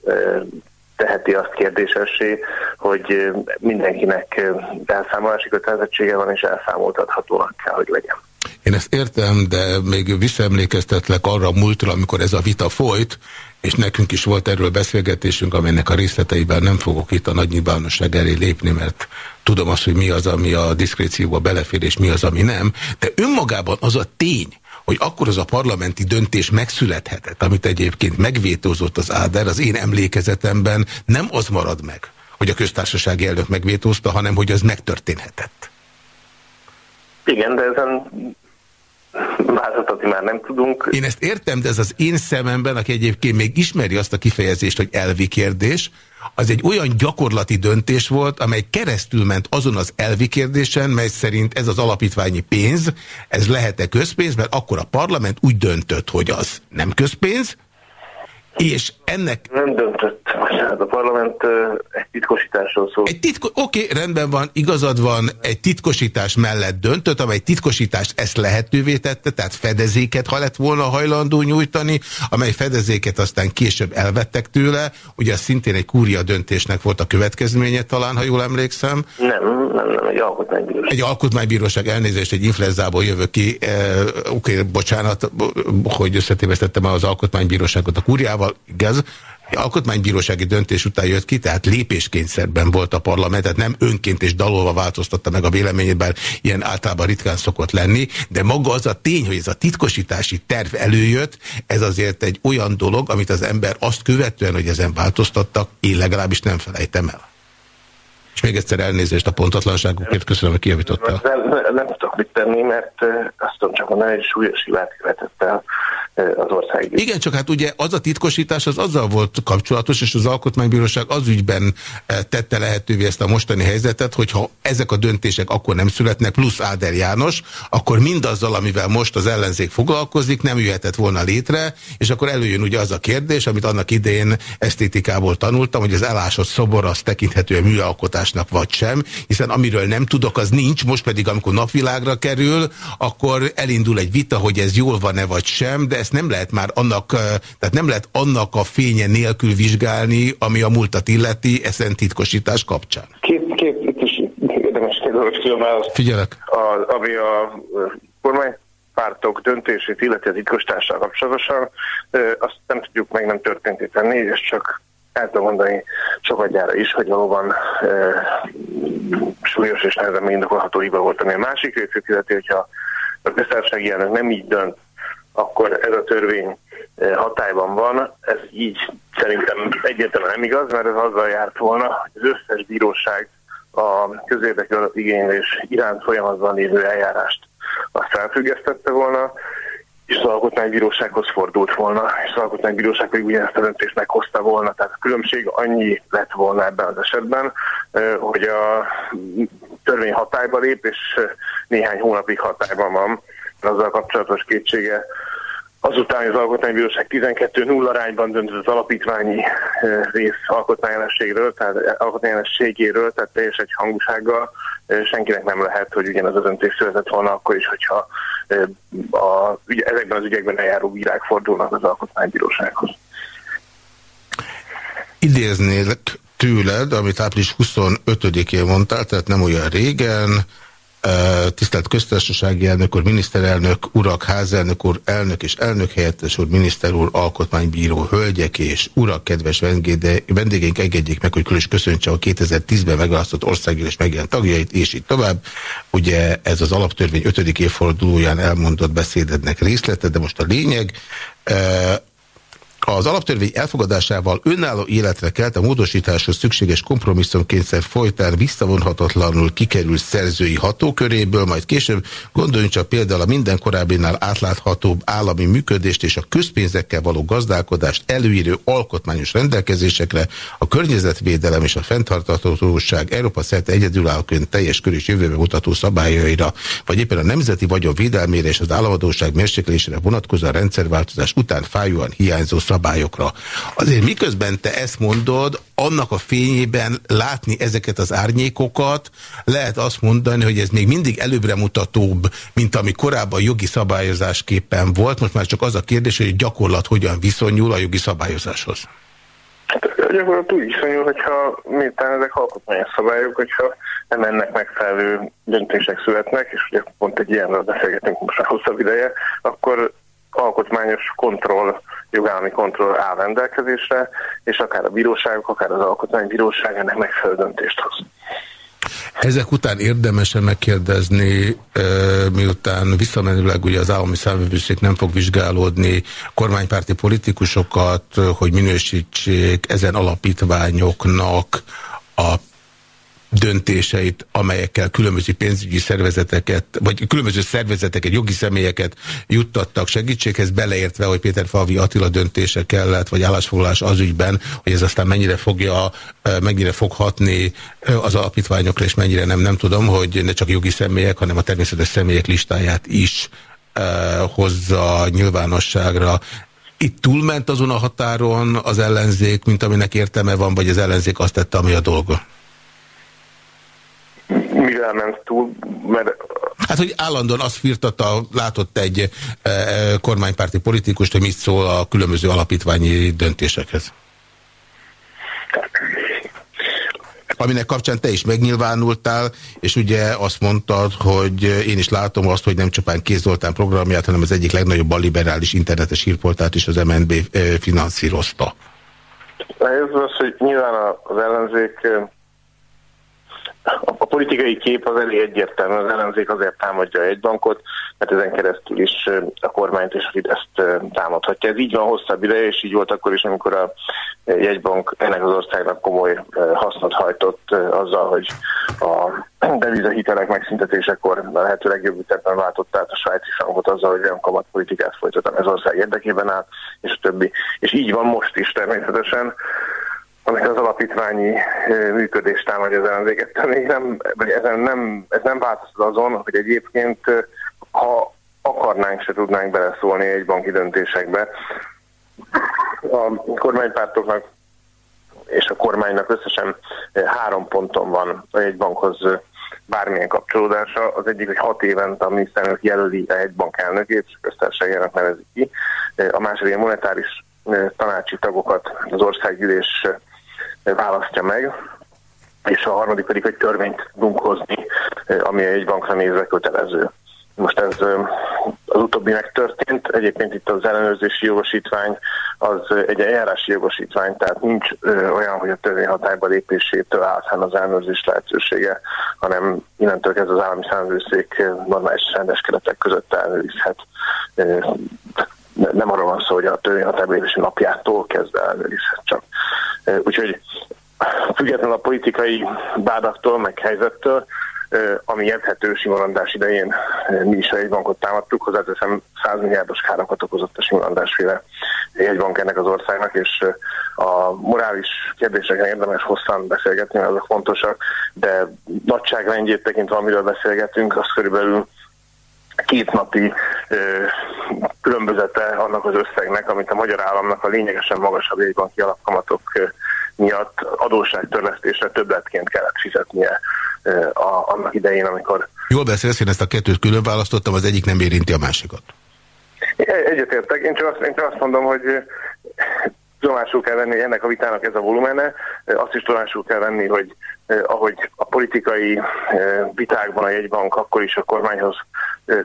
teheti azt kérdésessé, hogy mindenkinek elszámolási kötelezettsége van, és elszámoltathatóak kell, hogy legyen. Én ezt értem, de még visszaemlékeztetlek arra a múltra, amikor ez a vita folyt, és nekünk is volt erről beszélgetésünk, amelynek a részleteiben nem fogok itt a nagy nyilvánosság elé lépni, mert tudom azt, hogy mi az, ami a diszkrécióba belefér, és mi az, ami nem, de önmagában az a tény, hogy akkor az a parlamenti döntés megszülethetett, amit egyébként megvétózott az Áder, az én emlékezetemben nem az marad meg, hogy a köztársasági elnök megvétózta, hanem hogy az megtörténhetett. Igen, de ezen változtatni már nem tudunk. Én ezt értem, de ez az én szememben, aki egyébként még ismeri azt a kifejezést, hogy elvi kérdés, az egy olyan gyakorlati döntés volt, amely keresztül ment azon az elvi kérdésen, mely szerint ez az alapítványi pénz, ez lehet-e közpénz, mert akkor a parlament úgy döntött, hogy az nem közpénz, és ennek... Nem döntött. Hát a parlament egy titkosításról szól. Egy titko... Oké, okay, rendben van, igazad van, egy titkosítás mellett döntött, amely titkosítást ezt lehetővé tette, tehát fedezéket, ha lett volna hajlandó nyújtani, amely fedezéket aztán később elvettek tőle, ugye az szintén egy kúria döntésnek volt a következménye talán, ha jól emlékszem. Nem, nem, nem, egy alkotmánybíróság. Egy alkotmánybíróság elnézést, egy influenzából jövök ki, eh, oké, okay, bocsánat, hogy összetévesztettem az alkotmánybíróságot a kúriával, igaz, alkotmánybírósági döntés után jött ki, tehát lépéskényszerben volt a parlament, tehát nem önként és dalolva változtatta meg a véleményét, bár ilyen általában ritkán szokott lenni, de maga az a tény, hogy ez a titkosítási terv előjött, ez azért egy olyan dolog, amit az ember azt követően, hogy ezen változtattak, én legalábbis nem felejtem el. És még egyszer elnézést a pontatlanságukért, köszönöm, hogy kijavítottál. Nem, nem, nem tudok mit tenni, mert azt tudom csak mondani, hogy súlyos hibát követett el az ország. Igen, csak hát ugye az a titkosítás az azzal volt kapcsolatos, és az Alkotmánybíróság az ügyben tette lehetővé ezt a mostani helyzetet, hogyha ezek a döntések akkor nem születnek, plusz Áder János, akkor mindazzal, amivel most az ellenzék foglalkozik, nem jöhetett volna létre, és akkor előjön ugye az a kérdés, amit annak idején esztétikából tanultam, hogy az elásott szobor az tekinthető a műalkotásnak vagy sem, hiszen amiről nem tudok, az nincs, most pedig amikor napvilágra kerül, akkor elindul egy vita, hogy ez jól van-e vagy sem, de ezt nem lehet már annak, tehát nem lehet annak a fénye nélkül vizsgálni, ami a múltat illeti, ezen titkosítás kapcsán. Két, két, itt is érdemes kérdezni, Figyelek. A, ami a kormány pártok döntését illeti az titkosítással kapcsolatosan, azt nem tudjuk meg nem történt tenni, és csak el tudom mondani sokadjára is, hogy valóban e, súlyos és nehezen megindokolható hiba volt, ami a másik részét illeti, hogyha a köztársasági elnök nem így dönt, akkor ez a törvény hatályban van. Ez így szerintem egyértelműen nem igaz, mert ez azzal járt volna, hogy az összes bíróság a közérdekű adatigénylés iránt folyamatban lévő eljárást azt felfüggesztette volna, és az alkotmánybírósághoz fordult volna, és az alkotmánybíróság pedig ugyanezt a döntést meghozta volna. Tehát a különbség annyi lett volna ebben az esetben, hogy a törvény hatályba lép, és néhány hónapig hatályban van. Azzal kapcsolatos kétsége Azután az Alkotmánybíróság 12-0 arányban döntött az alapítványi rész alkotmányelességről, tehát alkotmányelességéről, tehát teljes egy hangúsággal senkinek nem lehet, hogy ugyanaz a döntés született volna akkor is, hogyha a, ugye, ezekben az ügyekben eljáró bírák fordulnak az Alkotmánybírósághoz. Idéznélek tőled, amit április 25-én mondtál, tehát nem olyan régen, tisztelt köztársasági elnök úr, miniszterelnök, urak, házelnök úr, elnök és elnök helyettes úr, miniszter úr, alkotmánybíró, hölgyek és urak, kedves vendégeink, engedjék meg, hogy különös köszöntse a 2010-ben megválasztott országgyűlés megjelent tagjait, és így tovább. Ugye ez az alaptörvény 5. évfordulóján elmondott beszédednek részlete, de most a lényeg. Az alaptörvény elfogadásával önálló életre kelt a módosításhoz szükséges kompromisszumkényszer folytán visszavonhatatlanul kikerül szerzői hatóköréből, majd később gondoljunk csak például a minden korábbinál átláthatóbb állami működést és a közpénzekkel való gazdálkodást előírő alkotmányos rendelkezésekre, a környezetvédelem és a fenntartatóság Európa szerte egyedülállóként teljes kör és jövőbe mutató szabályaira, vagy éppen a nemzeti vagyon védelmére és az államadóság mérséklésére vonatkozó rendszerváltozás után fájóan hiányzó szabályokra. Azért miközben te ezt mondod, annak a fényében látni ezeket az árnyékokat, lehet azt mondani, hogy ez még mindig előbbre mutatóbb, mint ami korábban jogi szabályozásképpen volt. Most már csak az a kérdés, hogy a gyakorlat hogyan viszonyul a jogi szabályozáshoz. Hát gyakorlat úgy viszonyul, hogyha miután ezek alkotmányos szabályok, hogyha nem ennek megfelelő döntések születnek, és ugye pont egy ilyenről beszélgetünk most már hosszabb ideje, akkor alkotmányos kontroll, jogállami kontroll áll rendelkezésre, és akár a bíróságok, akár az alkotmánybíróság ennek megfelelő döntést hoz. Ezek után érdemesen megkérdezni, miután visszamenőleg ugye az állami számvevőszék nem fog vizsgálódni kormánypárti politikusokat, hogy minősítsék ezen alapítványoknak a döntéseit, amelyekkel különböző pénzügyi szervezeteket, vagy különböző szervezeteket, jogi személyeket juttattak segítséghez, beleértve, hogy Péter Falvi Attila döntése kellett, vagy állásfoglalás az ügyben, hogy ez aztán mennyire fogja, mennyire fog hatni az alapítványokra, és mennyire nem, nem tudom, hogy ne csak jogi személyek, hanem a természetes személyek listáját is hozza nyilvánosságra. Itt túlment azon a határon az ellenzék, mint aminek értelme van, vagy az ellenzék azt tette, ami a dolga? Mivel ment túl, mert... Hát, hogy állandóan azt firtatta, látott egy e, kormánypárti politikust, hogy mit szól a különböző alapítványi döntésekhez. Aminek kapcsán te is megnyilvánultál, és ugye azt mondtad, hogy én is látom azt, hogy nem csupán Kéz Zoltán programját, hanem az egyik legnagyobb liberális internetes hírportát is az MNB finanszírozta. Ez az, hogy nyilván az ellenzék a politikai kép az elég egyértelmű, az ellenzék azért támadja egy bankot, mert ezen keresztül is a kormányt és a Fideszt támadhatja. Ez így van hosszabb ideje, és így volt akkor is, amikor a jegybank ennek az országnak komoly hasznot hajtott azzal, hogy a devizahitelek megszüntetésekor a lehető legjobb ütemben váltott át a svájci frankot azzal, hogy olyan kamatpolitikát folytattam ez ország érdekében át, és a többi. És így van most is természetesen amik az alapítványi működést támadja az ellenzéket. Nem, nem, ez nem változtat azon, hogy egyébként ha akarnánk, se tudnánk beleszólni egy banki döntésekbe. A kormánypártoknak és a kormánynak összesen három ponton van egy bankhoz bármilyen kapcsolódása. Az egyik, hogy hat évente a miniszterelnök jelöli egy bank elnökét, és köztársaságának nevezik ki. A második a monetáris tanácsi tagokat az országgyűlés választja meg, és a harmadik pedig, hogy törvényt tudunk hozni, ami egy bankra nézve kötelező. Most ez az utóbbi megtörtént, egyébként itt az ellenőrzési jogosítvány az egy eljárási jogosítvány, tehát nincs olyan, hogy a törvény hatályba lépésétől áll fenn az ellenőrzés lehetősége, hanem innentől kezdve az állami számvőszék normális rendes keretek között ellenőrizhet. Nem arról van szó, hogy a törvény hatályba lépési napjától kezdve ellenőrizhet csak. Úgyhogy függetlenül a politikai vádaktól, meg helyzettől, ami érthető Simorandás idején mi is egy bankot támadtuk, hozzáteszem 100 milliárdos károkat okozott a Simorandásféle jegybank ennek az országnak, és a morális kérdéseken érdemes hosszan beszélgetni, azok fontosak, de nagyságrendjét tekintve, amiről beszélgetünk, az körülbelül két napi ö, különbözete annak az összegnek, amit a magyar államnak a lényegesen magasabb jegybanki alapkamatok ö, miatt adósságtörlesztésre többletként kellett fizetnie a, annak idején, amikor... Jól beszélsz, én ezt a kettőt külön választottam, az egyik nem érinti a másikat. Egyetértek, én csak azt, én csak azt mondom, hogy tudomásul kell venni, ennek a vitának ez a volumene, azt is tudomásul kell venni, hogy ahogy a politikai vitákban a jegybank akkor is a kormányhoz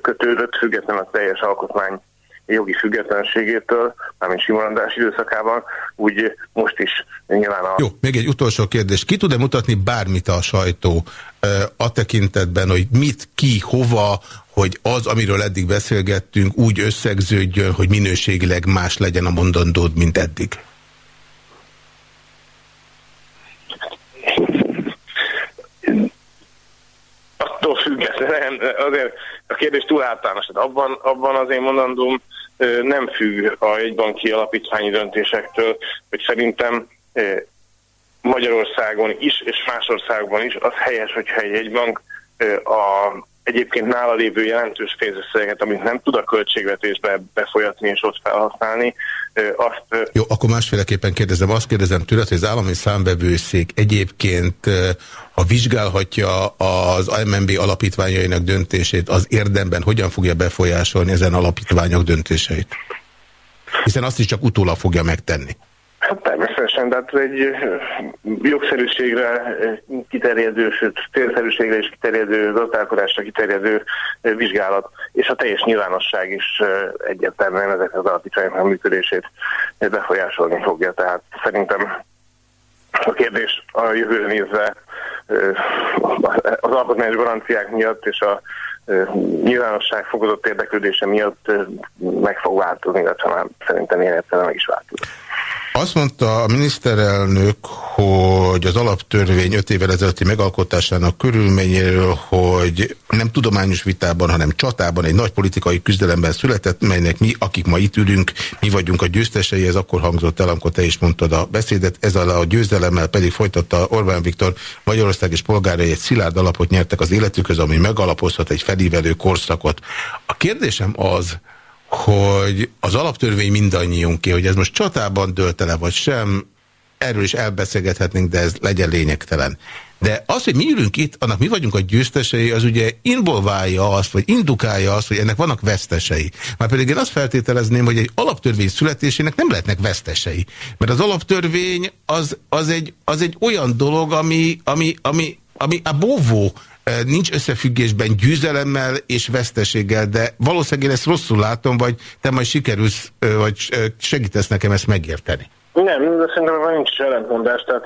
kötődött, független a teljes alkotmány jogi függetlenségétől, mármint Simon időszakában, úgy most is nyilván a... Jó, még egy utolsó kérdés. Ki tud-e mutatni bármit a sajtó a tekintetben, hogy mit, ki, hova, hogy az, amiről eddig beszélgettünk, úgy összegződjön, hogy minőségileg más legyen a mondandód, mint eddig? Attól függetlenül, azért a kérdés túl általános. Abban, abban az én mondandóm nem függ a jegybanki alapítványi döntésektől, hogy szerintem Magyarországon is, és más országban is az helyes, hogyha egy jegybank a egyébként nála lévő jelentős pénzösszeget, amit nem tud a költségvetésbe befolyatni és ott felhasználni, azt... Jó, akkor másféleképpen kérdezem. Azt kérdezem tőled, hogy az állami számbevőszék egyébként, ha vizsgálhatja az MNB alapítványainak döntését, az érdemben hogyan fogja befolyásolni ezen alapítványok döntéseit? Hiszen azt is csak utólag fogja megtenni. Hát természetesen, de hát egy jogszerűségre kiterjedő, sőt célszerűségre is kiterjedő, gazdálkodásra kiterjedő vizsgálat, és a teljes nyilvánosság is egyértelműen ezek az alapítványok működését befolyásolni fogja. Tehát szerintem a kérdés a jövőre nézve az alkotmányos garanciák miatt és a nyilvánosság fokozott érdeklődése miatt meg fog változni, illetve már szerintem ilyen meg is változik. Azt mondta a miniszterelnök, hogy az alaptörvény öt évvel ezelőtti megalkotásának körülményéről, hogy nem tudományos vitában, hanem csatában egy nagy politikai küzdelemben született, melynek mi, akik ma itt ülünk, mi vagyunk a győztesei, ez akkor hangzott el, amikor te is mondtad a beszédet, ez alá a győzelemmel pedig folytatta Orbán Viktor, Magyarország és polgárai egy szilárd alapot nyertek az életükhöz, ami megalapozhat egy felívelő korszakot. A kérdésem az, hogy az alaptörvény mindannyiunké, hogy ez most csatában dölt -e vagy sem, erről is elbeszélgethetnénk, de ez legyen lényegtelen. De az, hogy mi ülünk itt, annak mi vagyunk a győztesei, az ugye involválja azt, vagy indukálja azt, hogy ennek vannak vesztesei. Már pedig én azt feltételezném, hogy egy alaptörvény születésének nem lehetnek vesztesei. Mert az alaptörvény az, az, egy, az egy olyan dolog, ami, ami, ami, ami a bóvó nincs összefüggésben győzelemmel és veszteséggel, de valószínűleg én ezt rosszul látom, vagy te majd sikerülsz, vagy segítesz nekem ezt megérteni. Nem, de szerintem már nincs ellentmondás, tehát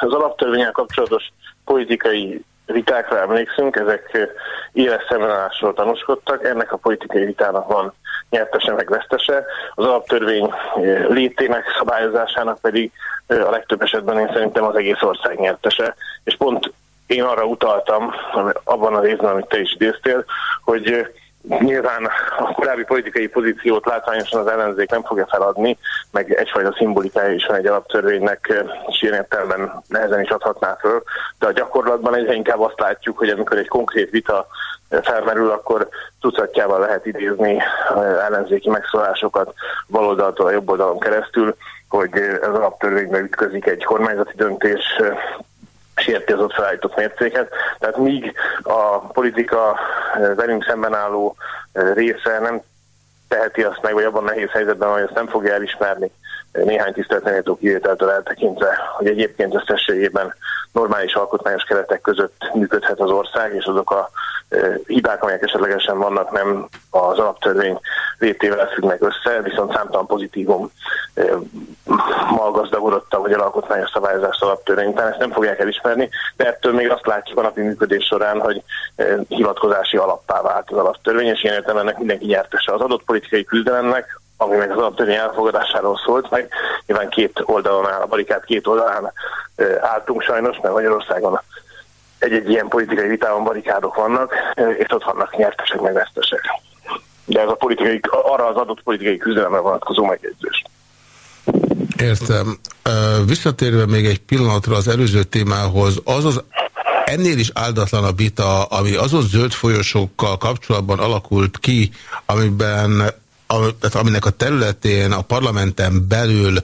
az alaptörvényel kapcsolatos politikai vitákra emlékszünk, ezek éles szembenállásról tanúskodtak, ennek a politikai vitának van nyertese meg vesztese, az alaptörvény létének szabályozásának pedig a legtöbb esetben én szerintem az egész ország nyertese, és pont én arra utaltam abban a részben, amit te is idéztél, hogy Nyilván a korábbi politikai pozíciót látványosan az ellenzék nem fogja feladni, meg egyfajta szimbolikája is van egy alaptörvénynek, és ilyen értelemben nehezen is adhatná föl, de a gyakorlatban egyre inkább azt látjuk, hogy amikor egy konkrét vita felmerül, akkor tucatjával lehet idézni ellenzéki megszólásokat baloldaltól a jobb oldalon keresztül, hogy ez alaptörvénybe ütközik egy kormányzati döntés, sérti az ott felállított mércéket. Tehát míg a politika eh, velünk szemben álló eh, része nem teheti azt meg, vagy abban nehéz helyzetben, hogy ezt nem fogja elismerni néhány tiszteletlenító kivételtől eltekintve, hogy egyébként összességében normális alkotmányos keretek között működhet az ország, és azok a hibák, amelyek esetlegesen vannak, nem az alaptörvény rétével függnek össze, viszont számtalan pozitívum mal gazdagodott a alkotmányos szabályozás alaptörvény után, ezt nem fogják elismerni, de ettől még azt látjuk a napi működés során, hogy hivatkozási alappá vált az alaptörvény, és ilyen értem ennek mindenki nyertese. Az adott politikai küzdelemnek, ami meg az alaptörvény elfogadásáról szólt, meg nyilván két oldalon áll, a barikát két oldalán álltunk sajnos, mert Magyarországon egy-egy ilyen politikai vitában barikádok vannak, és ott vannak nyertesek, meg vesztesek. De ez a politikai, arra az adott politikai küzdelemre vonatkozó megjegyzés. Értem. Visszatérve még egy pillanatra az előző témához, az az ennél is áldatlan a vita, ami azon zöld folyosókkal kapcsolatban alakult ki, amiben aminek a területén a parlamenten belül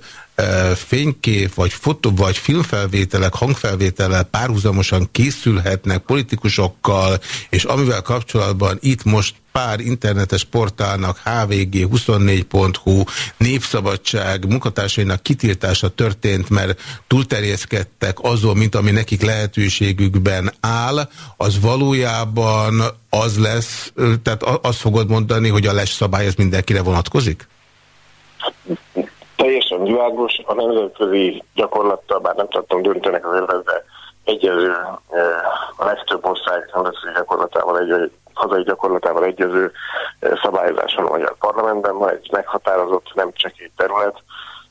fénykép, vagy fotó, vagy filmfelvételek, hangfelvétele párhuzamosan készülhetnek politikusokkal, és amivel kapcsolatban itt most pár internetes portálnak, hvg24.hu, Népszabadság munkatársainak kitiltása történt, mert túlterjeszkedtek azon, mint ami nekik lehetőségükben áll, az valójában az lesz, tehát azt fogod mondani, hogy a les szabály ez mindenkire vonatkozik? teljesen világos, a nemzetközi gyakorlattal, bár nem tudtam döntenek az életbe, egyező a legtöbb ország nemzetközi gyakorlatával egy hazai gyakorlatával egyező szabályozás van a magyar parlamentben, van egy meghatározott, nem csekély terület,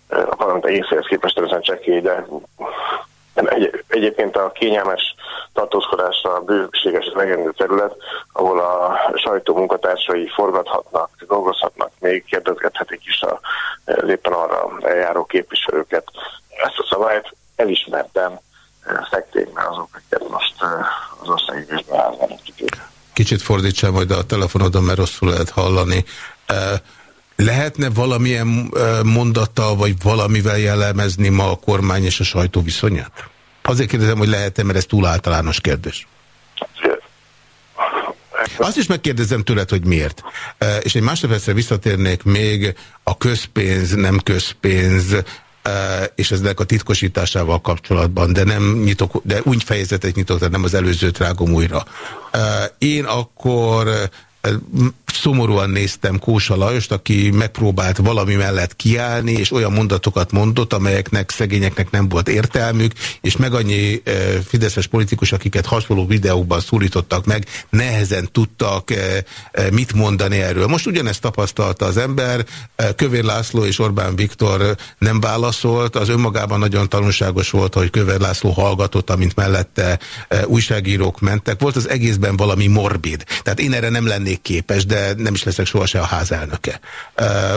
a parlament egészhez képest természetesen csekély, de egy, egyébként a kényelmes tartózkodásra bőséges legendő terület, ahol a sajtó munkatársai forgathatnak, dolgozhatnak, még kérdezgethetik is a, az éppen arra eljáró képviselőket. Ezt a szabályt elismertem szekték, mert azok, akiket most az országgyűlésben állnak. Kicsit fordítsál majd a telefonodon, mert rosszul lehet hallani. Lehetne valamilyen mondattal, vagy valamivel jellemezni ma a kormány és a sajtó viszonyát? Azért kérdezem, hogy lehet-e, mert ez túl általános kérdés. Azt is megkérdezem tőled, hogy miért. És egy másodpercre visszatérnék még a közpénz, nem közpénz, és eznek a titkosításával kapcsolatban, de nem nyitok, de úgy fejezetet nyitok, tehát nem az előzőt rágom újra. Én akkor szomorúan néztem Kósa Lajost, aki megpróbált valami mellett kiállni, és olyan mondatokat mondott, amelyeknek szegényeknek nem volt értelmük, és meg annyi e, fideszes politikus, akiket hasonló videókban szólítottak meg, nehezen tudtak e, mit mondani erről. Most ugyanezt tapasztalta az ember, Kövér László és Orbán Viktor nem válaszolt, az önmagában nagyon tanulságos volt, hogy Kövér László hallgatott, amint mellette újságírók mentek. Volt az egészben valami morbid. Tehát én erre nem lennék képes, de nem is leszek sohasem a házelnöke.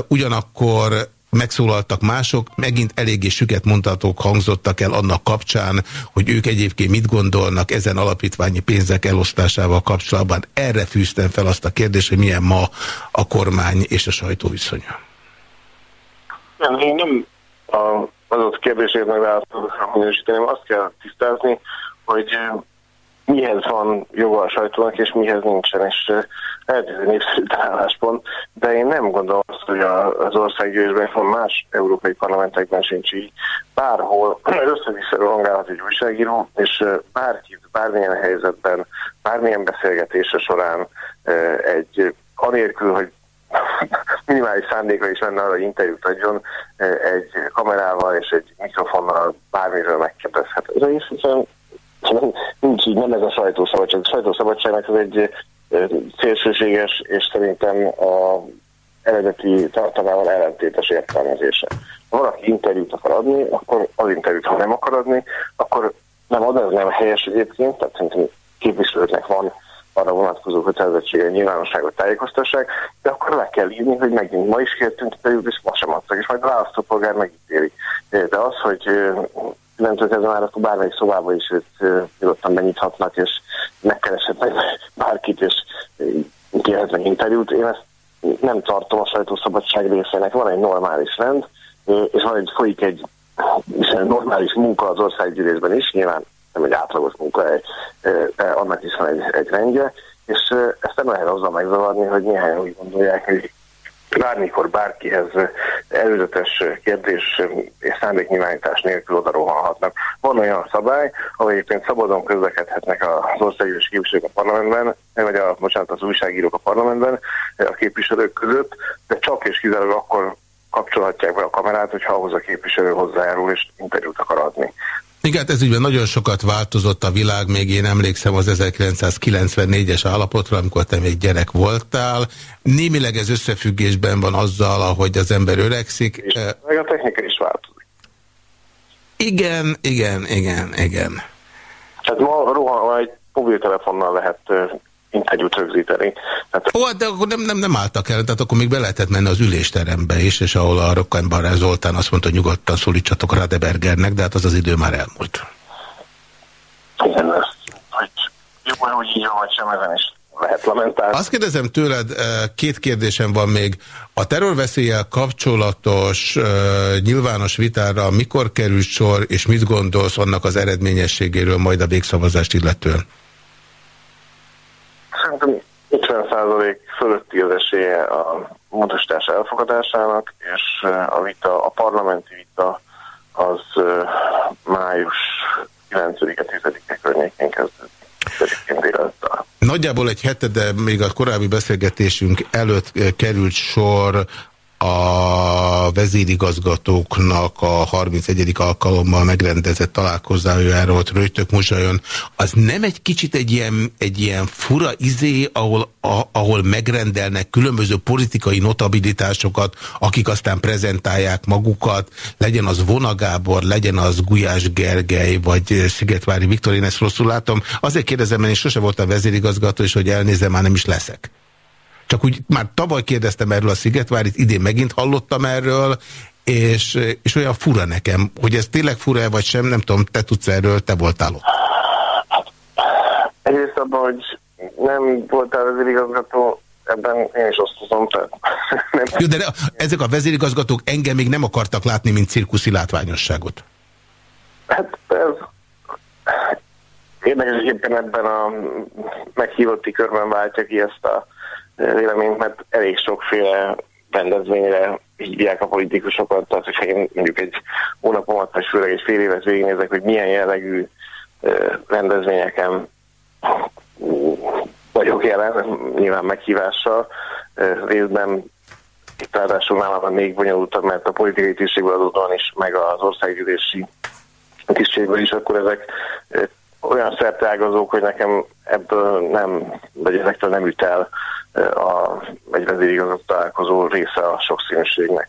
Ugyanakkor megszólaltak mások, megint eléggé süket mondatok hangzottak el annak kapcsán, hogy ők egyébként mit gondolnak ezen alapítványi pénzek elosztásával kapcsolatban. Erre fűztem fel azt a kérdést, hogy milyen ma a kormány és a sajtó viszonya. Nem, én nem a adott kérdését megválaszolok minősíteni, azt kell tisztázni, hogy mihez van joga a sajtónak, és mihez nincsen, és egy népszerű álláspont, de én nem gondolom azt, hogy az országgyűlésben van más európai parlamentekben sincs így. Bárhol össze-vissza rohangálhat egy újságíró, és bárkit, bármilyen helyzetben, bármilyen beszélgetése során egy anélkül, hogy minimális szándéka is lenne arra, hogy interjút adjon, egy kamerával és egy mikrofonnal bármiről megkérdezhet. Ez így, nem ez a sajtószabadság. A sajtószabadságnak ez egy szélsőséges és szerintem a eredeti tartalmával ellentétes értelmezése. Ha valaki interjút akar adni, akkor az interjút, ha nem akar adni, akkor nem ad, ez nem helyes egyébként, tehát szerintem képviselőknek van arra vonatkozó kötelezettsége, nyilvánosságot tájékoztassák, de akkor le kell írni, hogy megint ma is kértünk interjút, és ma sem adtak, és majd a választópolgár megítéli. De az, hogy nem ez már akkor bármelyik szobába is őt nyugodtan benyithatnak, és megkereshetnek bárkit, és kérhetnek interjút. Én ezt nem tartom a sajtószabadság részének. Van egy normális rend, és van egy, folyik egy normális munka az országgyűlésben is, nyilván nem egy átlagos munka, de annak is van egy, egy rendje, és ezt nem lehet azzal megzavarni, hogy néhányan úgy gondolják, hogy bármikor bárkihez előzetes kérdés és szándéknyilvánítás nélkül oda rohanhatnak. Van olyan szabály, ahol egyébként szabadon közlekedhetnek az országgyűlési képviselők a parlamentben, vagy a, bocsánat, az újságírók a parlamentben a képviselők között, de csak és kizárólag akkor kapcsolhatják be a kamerát, hogyha ahhoz a képviselő hozzájárul és interjút akar adni. Igen, hát ez ügyben nagyon sokat változott a világ, még én emlékszem az 1994-es állapotra, amikor te még gyerek voltál. Némileg ez összefüggésben van azzal, ahogy az ember öregszik. És meg a technika is változik. Igen, igen, igen, igen. Tehát ma rohan, egy mobiltelefonnal lehet interjút rögzíteni. Tehát... Ó, de akkor nem, nem, nem álltak el, tehát akkor még be lehetett menni az ülésterembe is, és ahol a Rokkanbarán Zoltán azt mondta, hogy nyugodtan szólítsatok Radebergernek, de hát az az idő már elmúlt. Igen, hogy jó, hogy így vagy sem, ezen is lehet lamentálni. Azt kérdezem tőled, eh, két kérdésem van még. A terrorveszéllyel kapcsolatos uh, nyilvános vitára mikor kerül sor, és mit gondolsz annak az eredményességéről majd a végszavazást illetően? Szerintem 50% fölötti az esélye a módosítás elfogadásának, és a vita, a parlamenti vita az május 9-e, 10-e környékén kezdődik. Nagyjából egy hete, de még a korábbi beszélgetésünk előtt került sor a vezérigazgatóknak a 31. alkalommal megrendezett találkozájáról, Röjtök Muzsajon, az nem egy kicsit egy ilyen, egy ilyen fura izé, ahol, a, ahol megrendelnek különböző politikai notabilitásokat, akik aztán prezentálják magukat, legyen az Vonagábor, legyen az Gulyás Gergely, vagy Szigetvári Viktor, én ezt rosszul látom. Azért kérdezem, mert én sose voltam vezérigazgató, és hogy elnézem, már nem is leszek. Csak úgy már tavaly kérdeztem erről a Szigetvárit, idén megint hallottam erről, és, és olyan fura nekem, hogy ez tényleg fura-e vagy sem, nem tudom, te tudsz erről, te voltál ott. Egyrészt abban, hogy nem voltál vezérigazgató, ebben én is osztozom. Tehát nem. Jó, de ezek a vezérigazgatók engem még nem akartak látni, mint cirkuszi látványosságot. Hát ez érdekes, éppen ebben a meghívotti körben váltja ki ezt a véleményt, mert elég sokféle rendezvényre hívják a politikusokat, tehát hogyha én mondjuk egy hónapomat, vagy főleg egy fél évet végignézek, hogy milyen jellegű rendezvényeken vagyok jelen, nyilván meghívással, részben itt ráadásul nálam még bonyolultabb, mert a politikai tisztségből adódóan is, meg az országgyűlési tisztségből is, akkor ezek olyan szerteágazók, hogy nekem ebből nem, vagy ezektől nem üt el a, egy vezérigazgató találkozó része a sokszínűségnek.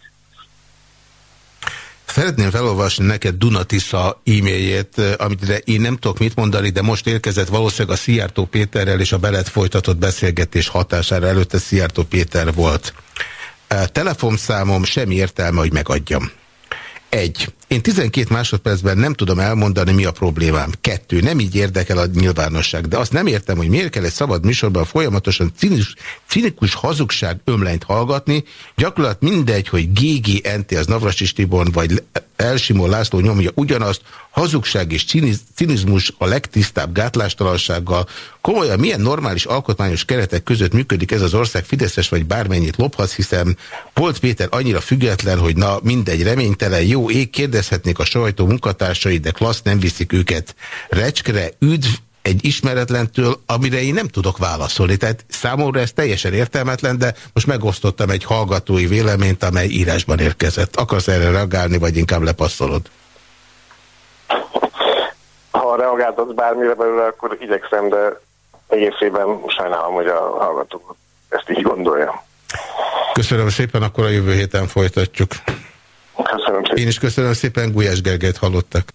Szeretném felolvasni neked Dunatisza e-mailjét, amit én nem tudok mit mondani, de most érkezett valószínűleg a Szijjártó Péterrel és a belet folytatott beszélgetés hatására előtte Szijjártó Péter volt. Telefonszámom semmi értelme, hogy megadjam. Egy. Én 12 másodpercben nem tudom elmondani, mi a problémám. Kettő. Nem így érdekel a nyilvánosság. De azt nem értem, hogy miért kell egy szabad műsorban folyamatosan cinikus, cinikus hazugság ömlenyt hallgatni. Gyakorlat mindegy, hogy GGNT az Navrasis Tibor vagy Elsimó László nyomja ugyanazt, hazugság és cinizmus a legtisztább gátlástalansággal. Komolyan milyen normális alkotmányos keretek között működik ez az ország Fideszes vagy bármennyit lophatsz, hiszen Polt Péter annyira független, hogy na mindegy reménytelen, jó ég, kérdezhetnék a sajtó munkatársai, de klassz nem viszik őket recskre, üdv, egy ismeretlentől, amire én nem tudok válaszolni. Tehát számomra ez teljesen értelmetlen, de most megosztottam egy hallgatói véleményt, amely írásban érkezett. Akarsz erre reagálni, vagy inkább lepasszolod? Ha reagáltatsz bármire belőle, akkor igyekszem, de egészében sajnálom, hogy a hallgatók ezt így gondolja. Köszönöm szépen, akkor a jövő héten folytatjuk. Köszönöm szépen. Én is köszönöm szépen, Gulyás Gergelyt hallottak.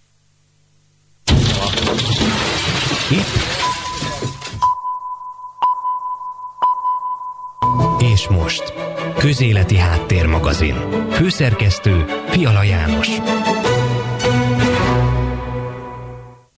És most, Közéleti Háttérmagazin. Főszerkesztő Fiala János.